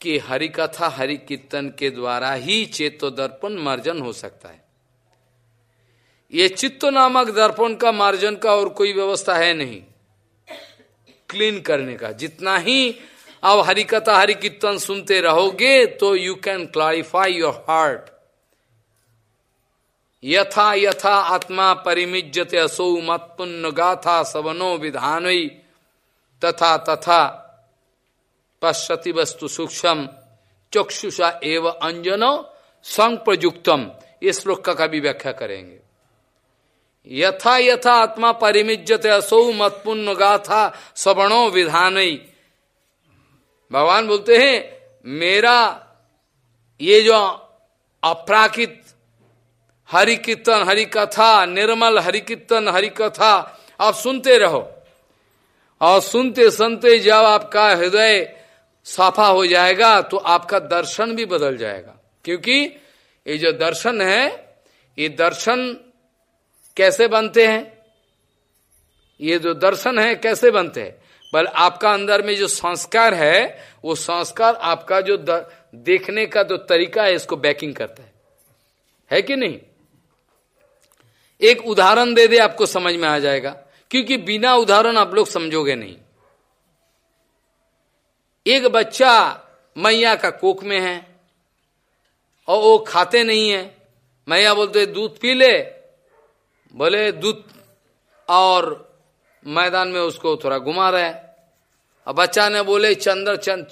Speaker 1: कि हरि कथा हरि कीर्तन के द्वारा ही चेतो दर्पण मार्जन हो सकता है। ये चित्त नामक दर्पण का मार्जन का और कोई व्यवस्था है नहीं। क्लीन करने का। जितना ही अब हरि कथा हरि कीर्तन सुनते रहोगे तो you can clarify your heart यथा यथा आत्मा परिमिजते असौ मत पुण्य गाथा सवनो विधान। तथा तथा पश्यति वस्तु सूक्ष्म चक्षुषा एव अंजनो संग प्रयुक्तम इस श्लोक का कभी व्याख्या करेंगे। यथा यथा आत्मा परिमिजते असौ मत पुण्य गाथा सवणो विधान। भगवान बोलते हैं, मेरा ये जो अपराकित हरि कीर्तन, हरि कथा, निर्मल हरि कीर्तन, हरि कथा। आप सुनते रहो। और सुनते सुनते जब आपका हृदय साफा हो जाएगा तो आपका दर्शन भी बदल जाएगा। क्योंकि ये जो दर्शन है, ये दर्शन कैसे बनते हैं? ये जो दर्शन है, कैसे बनते हैं? बल आपका अंदर में जो संस्कार है, वो संस्कार आपका जो देखने का जो तरीका है, इसको बैकिंग करता है। है कि नहीं? एक उदाहरण दे दे, आपको समझ में आ जाएगा। क्योंकि बिना उदाहरण आप लोग समझोगे नहीं। एक बच्चा मैया का कोक में है, और वो खाते नहीं है। मैया बोलते दूध पी ले। बोले, दूध। और मैदान में उसको थोड़ा घुमा रहे और बच्चा ने बोले, चंद्र, चंद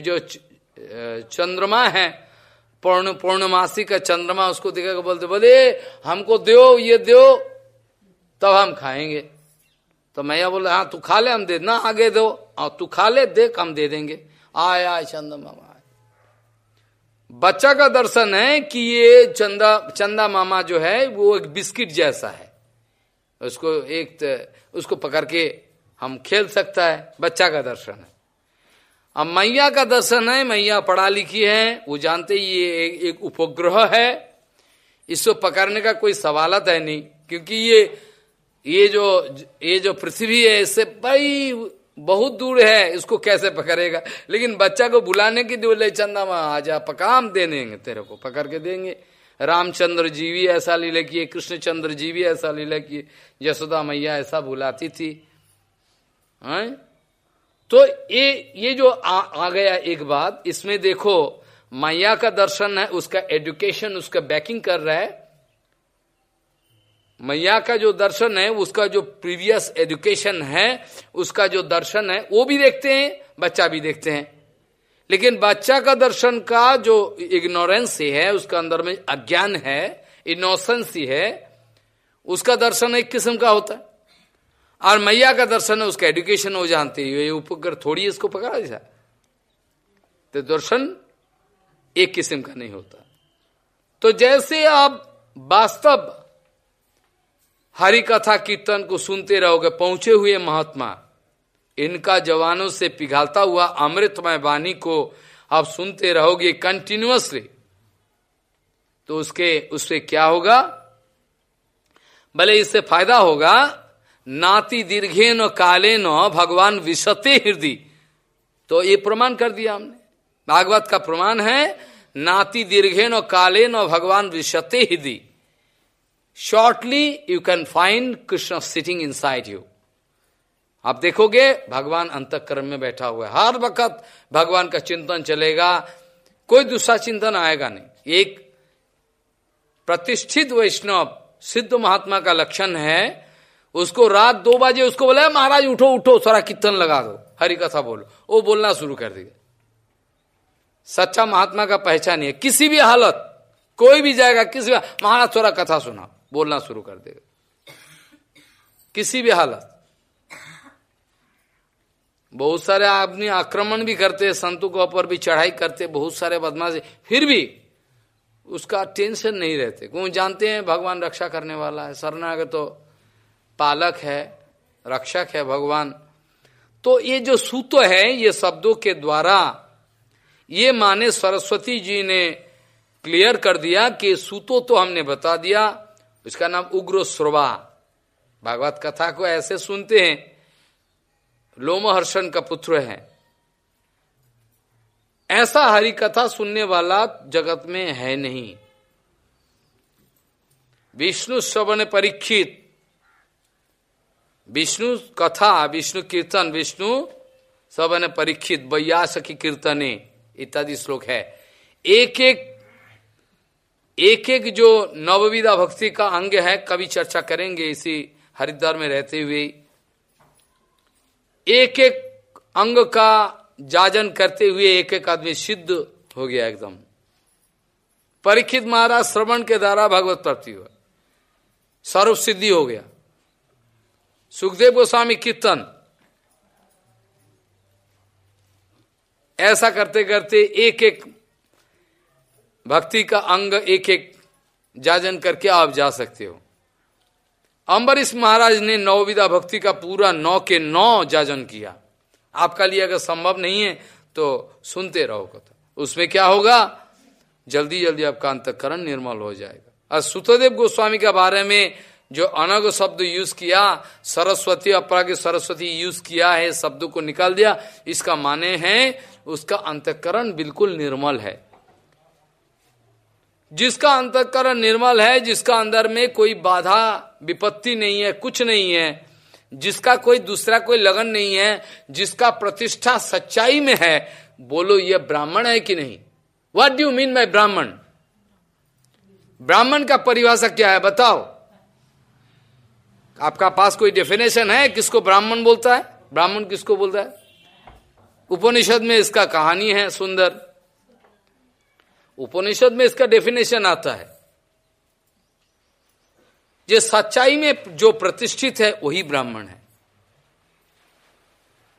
Speaker 1: जो चंद्रमा है पूर्ण, पूर्णमासी का चंद्रमा उसको दिखेगा बोलते, बोले, हमको दो, ये दो, तब हम खाएँगे। तो मैया बोले हाँ तू खा ले, हम दे, ना, आगे दो। और तू खा ले, देख, हम दे देंगे। आय आय चंद्रमा बच्चा का दर्शन है कि ये चंदा चंदा मामा जो है, वो एक बिस्किट जैसा है। उसको एक उसको पकड़ के हम खेल सकता है। बच्चा का दर्शन है। अब मैया का दर्शन है मैया पढ़ा लिखी है वो जानते ही ये एक, एक उपग्रह है। इसको पकड़ने का कोई सवालत है नहीं क्योंकि ये ये जो ये जो पृथ्वी है इससे बड़ी बहुत दूर है इसको कैसे पकड़ेगा? लेकिन बच्चा को बुलाने की बोले चंदा माँ आ जा पकाम दे देंगे तेरे को पकड़ के देंगे। रामचंद्र जी भी ऐसा लीला किए कृष्णचंद्र जी भी ऐसा लीला किए यशोदा मैया ऐसा बुलाती थी। है? तो ये ये जो आ, आ गया एक बात इसमें देखो मैया का दर्शन है उसका एजुकेशन उसका बैकिंग कर रहा है। मैया का जो दर्शन है उसका जो प्रीवियस एजुकेशन है उसका जो दर्शन है वो भी देखते हैं बच्चा भी देखते हैं। लेकिन बच्चा का दर्शन का जो इग्नोरेंस है उसका अंदर में अज्ञान है इनोसेंस है उसका दर्शन एक किस्म का होता है। और मैया का दर्शन है, उसका एडुकेशन हो जानते ये उपकर थोड़ी इसको पकड़ा जैसा तो दर्शन एक किस्म का नहीं होता। तो जैसे आप वास्तव हरि कथा कीर्तन को सुनते रहोगे, पहुँचे हुए महात्मा, इनका जवानों से पिघालता हुआ अमृतमय वाणी को आप सुनते रहोगे कंटिन्यूअसली तो उसके, उससे क्या होगा? भले इससे फ़ायदा होगा नाति दीर्घे न काले न भगवान विशते हृदय तो ये प्रमाण कर दिया हमने। भागवत का प्रमाण है, नाति दीर्घे न काले न भगवान विशते हृदय shortly you can find Krishna sitting inside you आप देखोगे, भगवान अंतकरण में बैठा हुआ है। हर वक्त भगवान का चिंतन चलेगा, कोई दूसरा चिंतन आएगा नहीं। एक प्रतिष्ठित वैष्णव, सिद्ध महात्मा का लक्षण है उसको रात दो बजे उसको बोला महाराज, उठो उठो, सारा कीर्तन लगा दो। हरि कथा बोलो। वो बोलना शुरू कर देगा सच्चा महात्मा का पहचान है किसी भी हालत, कोई भी जाएगा, किसी भी महाराज, थोड़ा कथा सुना। बोलना शुरू कर देगा। किसी भी हालत। बहुत सारे आदमी आक्रमण भी करते हैं, संतों के ऊपर भी चढ़ाई करते बहुत सारे बदमाश। फिर भी उसका टेंशन नहीं रहते। क्यों जानते हैं, भगवान रक्षा करने वाला है, शरणागत तो पालक है, रक्षक है भगवान। तो ये जो सूत है, ये शब्दों के द्वारा ये माने सरस्वती जी ने क्लियर कर दिया कि सूतो तो हमने बता दिया उसका नाम उग्र श्रोवा। भागवत कथा को ऐसे सुनते हैं, लोमहर्षण का पुत्र है। ऐसा हरि कथा सुनने वाला जगत में है नहीं। विष्णु श्रवण परीक्षित विष्णु कथा, विष्णु कीर्तन, विष्णु श्रवण परीक्षित वैयास की कीर्तने, इत्यादि श्लोक है। एक एक एक एक जो नवविधा भक्ति का अंग है कभी चर्चा करेंगे इसी हरिद्वार में रहते हुए। एक एक अंग का जाजन करते हुए एक एक आदमी सिद्ध हो गया एकदम। परीक्षित महाराज श्रवण के द्वारा भगवत प्राप्ति हुआ। सर्व सिद्धि हो गया। सुखदेव गोस्वामी कीर्तन। ऐसा करते करते एक एक भक्ति का अंग एक एक जाजन करके आप जा सकते हो। अम्बरीश महाराज ने नवविधा भक्ति का पूरा नौ के नौ जाजन किया। आपका लिए अगर संभव नहीं है तो सुनते रहो कथा। उसमें क्या होगा? जल्दी जल्दी आपका अंतकरण निर्मल हो जाएगा। और सुतदेव गोस्वामी के बारे में जो अनग शब्द यूज़ किया, सरस्वती अपराग सरस्वती यूज़ किया है, शब्द को निकाल दिया, इसका माने है, उसका अंतकरण बिल्कुल निर्मल है। जिसका अंतकरण निर्मल है, जिसका अंदर में कोई बाधा, विपत्ति नहीं है, कुछ नहीं है, जिसका कोई दूसरा कोई लगन नहीं है, जिसका प्रतिष्ठा सच्चाई में है, बोलो ये ब्राह्मण है कि नहीं? वट डू मीन बाय ब्राह्मण? ब्राह्मण का परिभाषा क्या है? बताओ। आपका पास कोई डेफिनेशन है? किसको ब्राह्मण बोलता है? ब्राह्मण किसको बोलता है? उपनिषद में इसका कहानी है सुंदर। उपनिषद में इसका डेफिनेशन आता है। जो सच्चाई में जो प्रतिष्ठित है, वही ब्राह्मण है।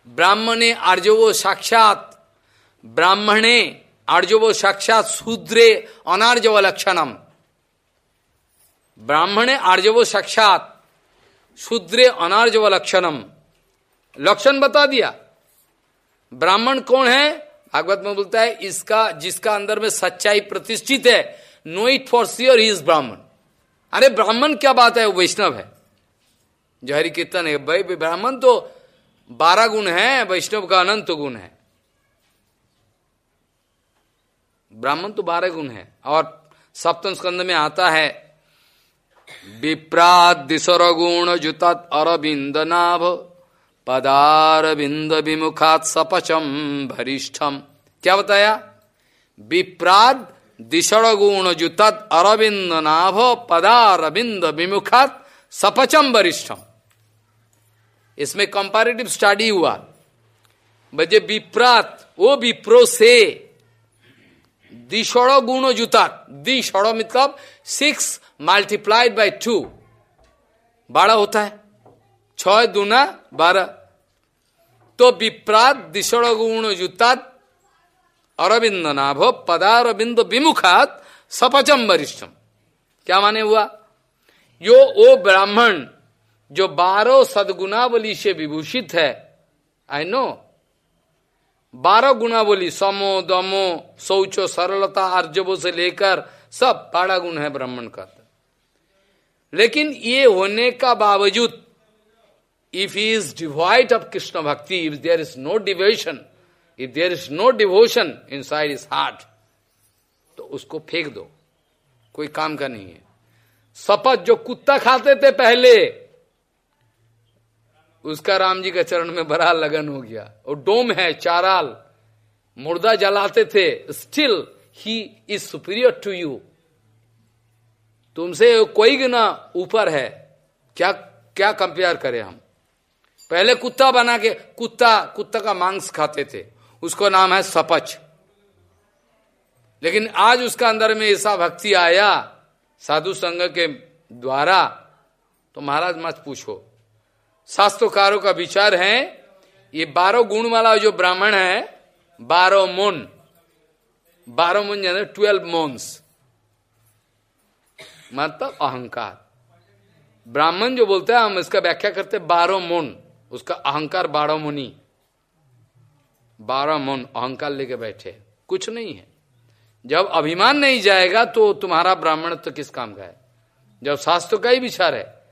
Speaker 1: ब्राह्मणे आर्जवो साक्षात, ब्राह्मणे आर्जवो साक्षात शूद्रे अनार्जव लक्षणम। ब्राह्मणे आर्जवो साक्षात शूद्रे अनार्ज व लक्षणम। लक्षण बता दिया। ब्राह्मण कौन है? भागवत में बोलता है, इसका, जिसका अंदर में सच्चाई प्रतिष्ठित है know it for sure is ब्राह्मण। अरे ब्राह्मण क्या बात है, वैष्णव है। जो हरि कीर्तन है भाई, ब्राह्मण तो बारह गुण है, वैष्णव का अनंत गुण है। ब्राह्मण तो बारह गुण है, और सप्तम स्कंद में आता है विप्रात दिशर गुण जुतात अरविंद नाभ पदार बिंद विमुखात सपचम भरिष्ठम। क्या बताया? विप्राद दिशड़ गुण जुतत अरविंद नाभ पदार पदारविंद विमुखात सपचम वरिष्ठम इसमें कंपैरेटिव स्टडी हुआ। बजे विप्रात, वो विप्रो से दिशड़ गुण जुतात दिशड़ मतलब सिक्स मल्टीप्लाइड बाय टू बारह होता है। छ दूना बारह। तो विप्रात दिशड़ गुण जुतात अरविंद नाभ पदारविंद विमुखात सपचम वरिष्ठम। क्या माने हुआ? यो ओ ब्राह्मण जो बारह सदगुणावली से विभूषित है। आई नो बारह गुणावली, समो, दमो, शौचो, सरलता अर्जवो से लेकर सब बारह गुण है ब्राह्मण का। लेकिन ये होने का बावजूद if is devoid of Krishna bhakti if there is no devotion if there is no devotion inside his heart तो उसको फेंक दो। कोई काम का नहीं है। शपथ जो कुत्ता खाते थे पहले उसका राम जी के चरण में बड़ा लगन हो गया और डोम है, चाराल। मुर्दा जलाते थे still he is superior to you तुमसे कोई गुना ऊपर है। क्या क्या कंपेयर करें हम? पहले कुत्ता बना के, कुत्ता कुत्ता का मांस खाते थे। उसको नाम है सपच। लेकिन आज उसका अंदर में ऐसा भक्ति आया, साधु संघ के द्वारा तो महाराज मत पूछो। शास्त्रोकारों का विचार है, ये बारह गुण वाला जो ब्राह्मण है, बारह मोन बारह मोन जाने ट्वेल्व मोन्स मतलब अहंकार। ब्राह्मण जो बोलते हैं, हम इसका व्याख्या करते बारह मोन, उसका अहंकार बारह मुनि। बारह मोन, अहंकार लेके बैठे। कुछ नहीं है। जब अभिमान नहीं जाएगा तो तुम्हारा ब्राह्मण तो किस काम का है? जब शास्त्र का ही विचार है।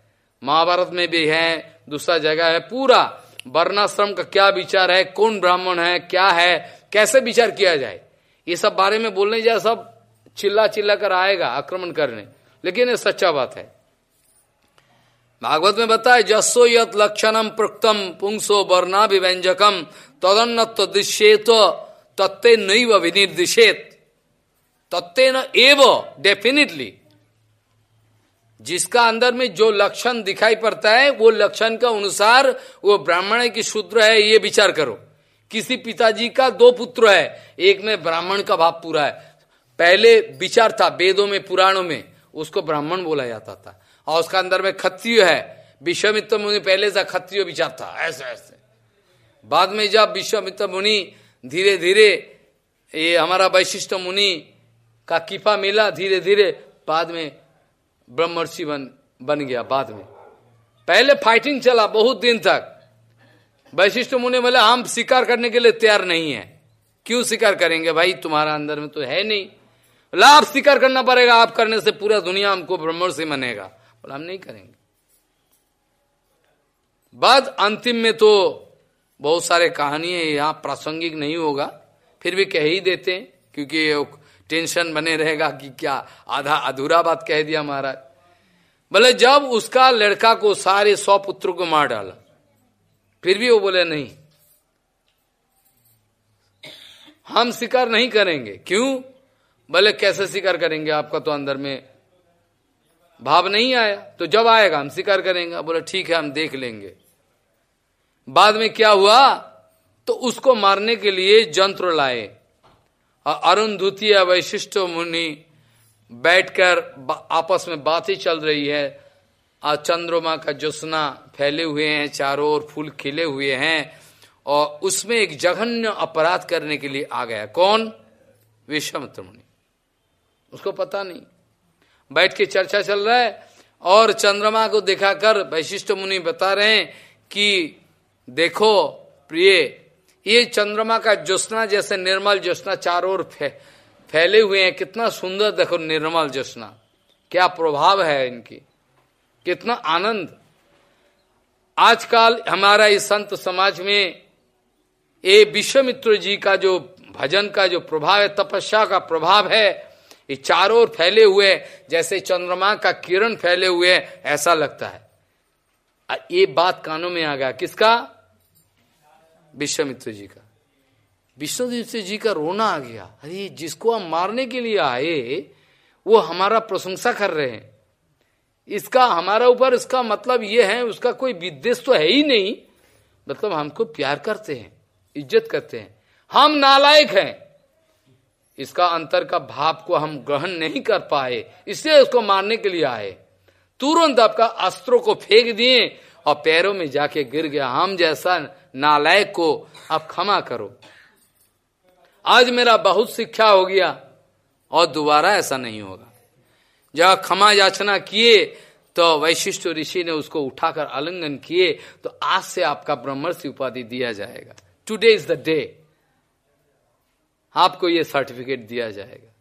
Speaker 1: महाभारत में भी है दूसरा जगह है पूरा वर्णाश्रम का क्या विचार है, कौन ब्राह्मण है, क्या है, कैसे विचार किया जाए? ये सब बारे में बोलने जाए सब चिल्ला चिल्ला कर आएगा आक्रमण करने। लेकिन ये सच्चा बात है। भागवत में बताए जसो यत लक्षणम प्रक्तम पुंसो वर्णाभिव्यंजकम तदन्नत दृश्येत, तत्ते नहीं विनिर्दिशेत। तत्ते न एव डेफिनेटली जिसका अंदर में जो लक्षण दिखाई पड़ता है, वो लक्षण का अनुसार वो ब्राह्मण की शूद्र है, ये विचार करो। किसी पिताजी का दो पुत्र है, एक में ब्राह्मण का भाव पूरा है। पहले विचार था, वेदों में, पुराणों में, उसको ब्राह्मण बोला जाता था। और उसका अंदर में क्षत्रिय है। विश्वमित्र मुनि, पहले से क्षत्रिय विचार था, ऐसे ऐसे। बाद में जब विश्वमित्र मुनि धीरे धीरे ये हमारा वैशिष्ट मुनि का किफा मिला धीरे धीरे बाद में ब्रह्मर्षि बन बन गया बाद में। पहले फाइटिंग चला बहुत दिन तक। वैशिष्ट मुनि बोले हम स्वीकार करने के लिए तैयार नहीं है। क्यों स्वीकार करेंगे भाई? तुम्हारा अंदर में तो है नहीं। लाभ स्वीकार करना पड़ेगा, आप करने से पूरा दुनिया हमको ब्रह्मर्षि मनेगा बोला, हम नहीं करेंगे। बाद अंतिम में तो बहुत सारे कहानी है यहाँ प्रासंगिक नहीं होगा। फिर भी कह ही देते हैं, क्योंकि टेंशन बने रहेगा कि क्या आधा अधूरा बात कह दिया महाराज। बोले, जब उसका लड़का को सारे सौ पुत्रों को मार डाला, फिर भी वो बोले, नहीं, हम शिकार नहीं करेंगे। क्यों? बोले, कैसे शिकार करेंगे? आपका तो अंदर में भाव नहीं आया। तो जब आएगा, हम शिकार करेंगे। बोले, ठीक है, हम देख लेंगे। बाद में क्या हुआ? तो उसको मारने के लिए जंत्र लाए। अरुंधुति द्वितीय वैशिष्ट मुनि बैठकर आपस में बातें चल रही है। आज चंद्रमा का जोसना फैले हुए हैं, चारों ओर फूल खिले हुए हैं और उसमें एक जघन्य अपराध करने के लिए आ गया। कौन? विश्वामित्र मुनि। उसको पता नहीं। बैठ के चर्चा चल रहा है और चंद्रमा को दिखाकर वैशिष्ट मुनि बता रहे हैं कि देखो प्रिय ये चंद्रमा का ज्योत्ना जैसे निर्मल ज्योत्ना चारों ओर फै, फैले हुए हैं। कितना सुंदर देखो निर्मल ज्योत्ना क्या प्रभाव है इनकी। कितना आनंद। आजकल हमारा इस संत समाज में ये विश्वमित्र जी का जो भजन का जो प्रभाव है तपस्या का प्रभाव है ये चारों ओर फैले हुए जैसे चंद्रमा का किरण फैले हुए ऐसा लगता है। ये बात कानों में आ गया। किसका? विश्वामित्र जी का। विश्वमित्र जी का रोना आ गया। अरे, जिसको हम मारने के लिए आए, वो हमारा प्रशंसा कर रहे हैं। इसका हमारा ऊपर इसका मतलब ये है, उसका कोई विद्वेश तो है ही नहीं। मतलब हमको प्यार करते हैं, इज़्ज़त करते हैं। हम नालायक हैं। इसका अंतर का भाव को हम ग्रहण नहीं कर पाए, इसलिए उसको मारने के लिए आए। तुरंत आपका अस्त्रों को फेंक दिए और पैरों में जाके गिर गया। हम जैसा नालायक को आप क्षमा करो। आज मेरा बहुत शिक्षा हो गया और दोबारा ऐसा नहीं होगा। जब क्षमा याचना किए तो वैशिष्ट ऋषि ने उसको उठाकर आलिंगन किए तो आज से आपका ब्रह्मर्षि उपाधि दिया जाएगा। टुडे इज़ द डे आपको यह सर्टिफिकेट दिया जाएगा।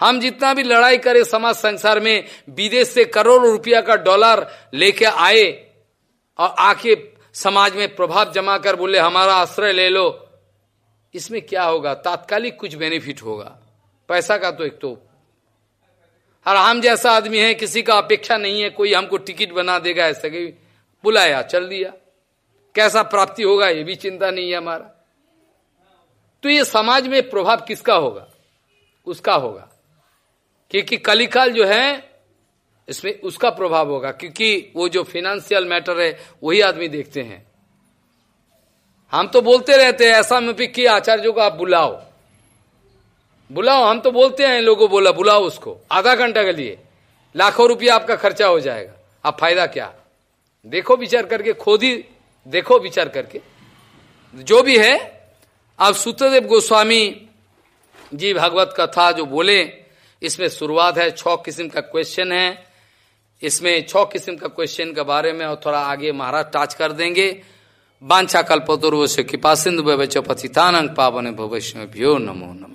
Speaker 1: हम जितना भी लड़ाई करें समाज संसार में, विदेश से करोड़ों रुपया का डॉलर लेके आए और आके समाज में प्रभाव जमा कर बोले, हमारा आश्रय ले लो। इसमें क्या होगा? तात्कालिक कुछ बेनिफिट होगा। पैसा का तो एक तो। और हम जैसा आदमी है, किसी का अपेक्षा नहीं है, कोई हमको टिकट बना देगा ऐसा कि बुलाया, चल दिया। कैसा प्राप्ति होगा, ये भी चिंता नहीं है हमारा। तो ये समाज में प्रभाव किसका होगा? उसका होगा। क्योंकि कलिकाल जो है इसमें उसका प्रभाव होगा, क्योंकि वो जो फिनेंशियल मैटर है, वही आदमी देखते हैं। हम तो बोलते रहते हैं, ऐसा में कि आचार्यों को आप बुलाओ। बुलाओ, हम तो बोलते हैं लोगों बोला, बुलाओ उसको, आधा घंटा के लिए। लाखों रुपया आपका खर्चा हो जाएगा। अब फ़ायदा क्या? देखो विचार करके, खोद ही, देखो विचार करके। जो भी है, अब सूत्रदेव गोस्वामी जी भागवत कथा जो बोले, इसमें शुरुआत है, छह किस्म का क्वेश्चन है। इसमें छह किस्म का क्वेश्चन के बारे में और थोड़ा आगे महाराज टाच कर देंगे। बांछा कल्पतुर्वश कृपा सिंधु पतितानंग पावन भविष्य भ्यो नमो नमः।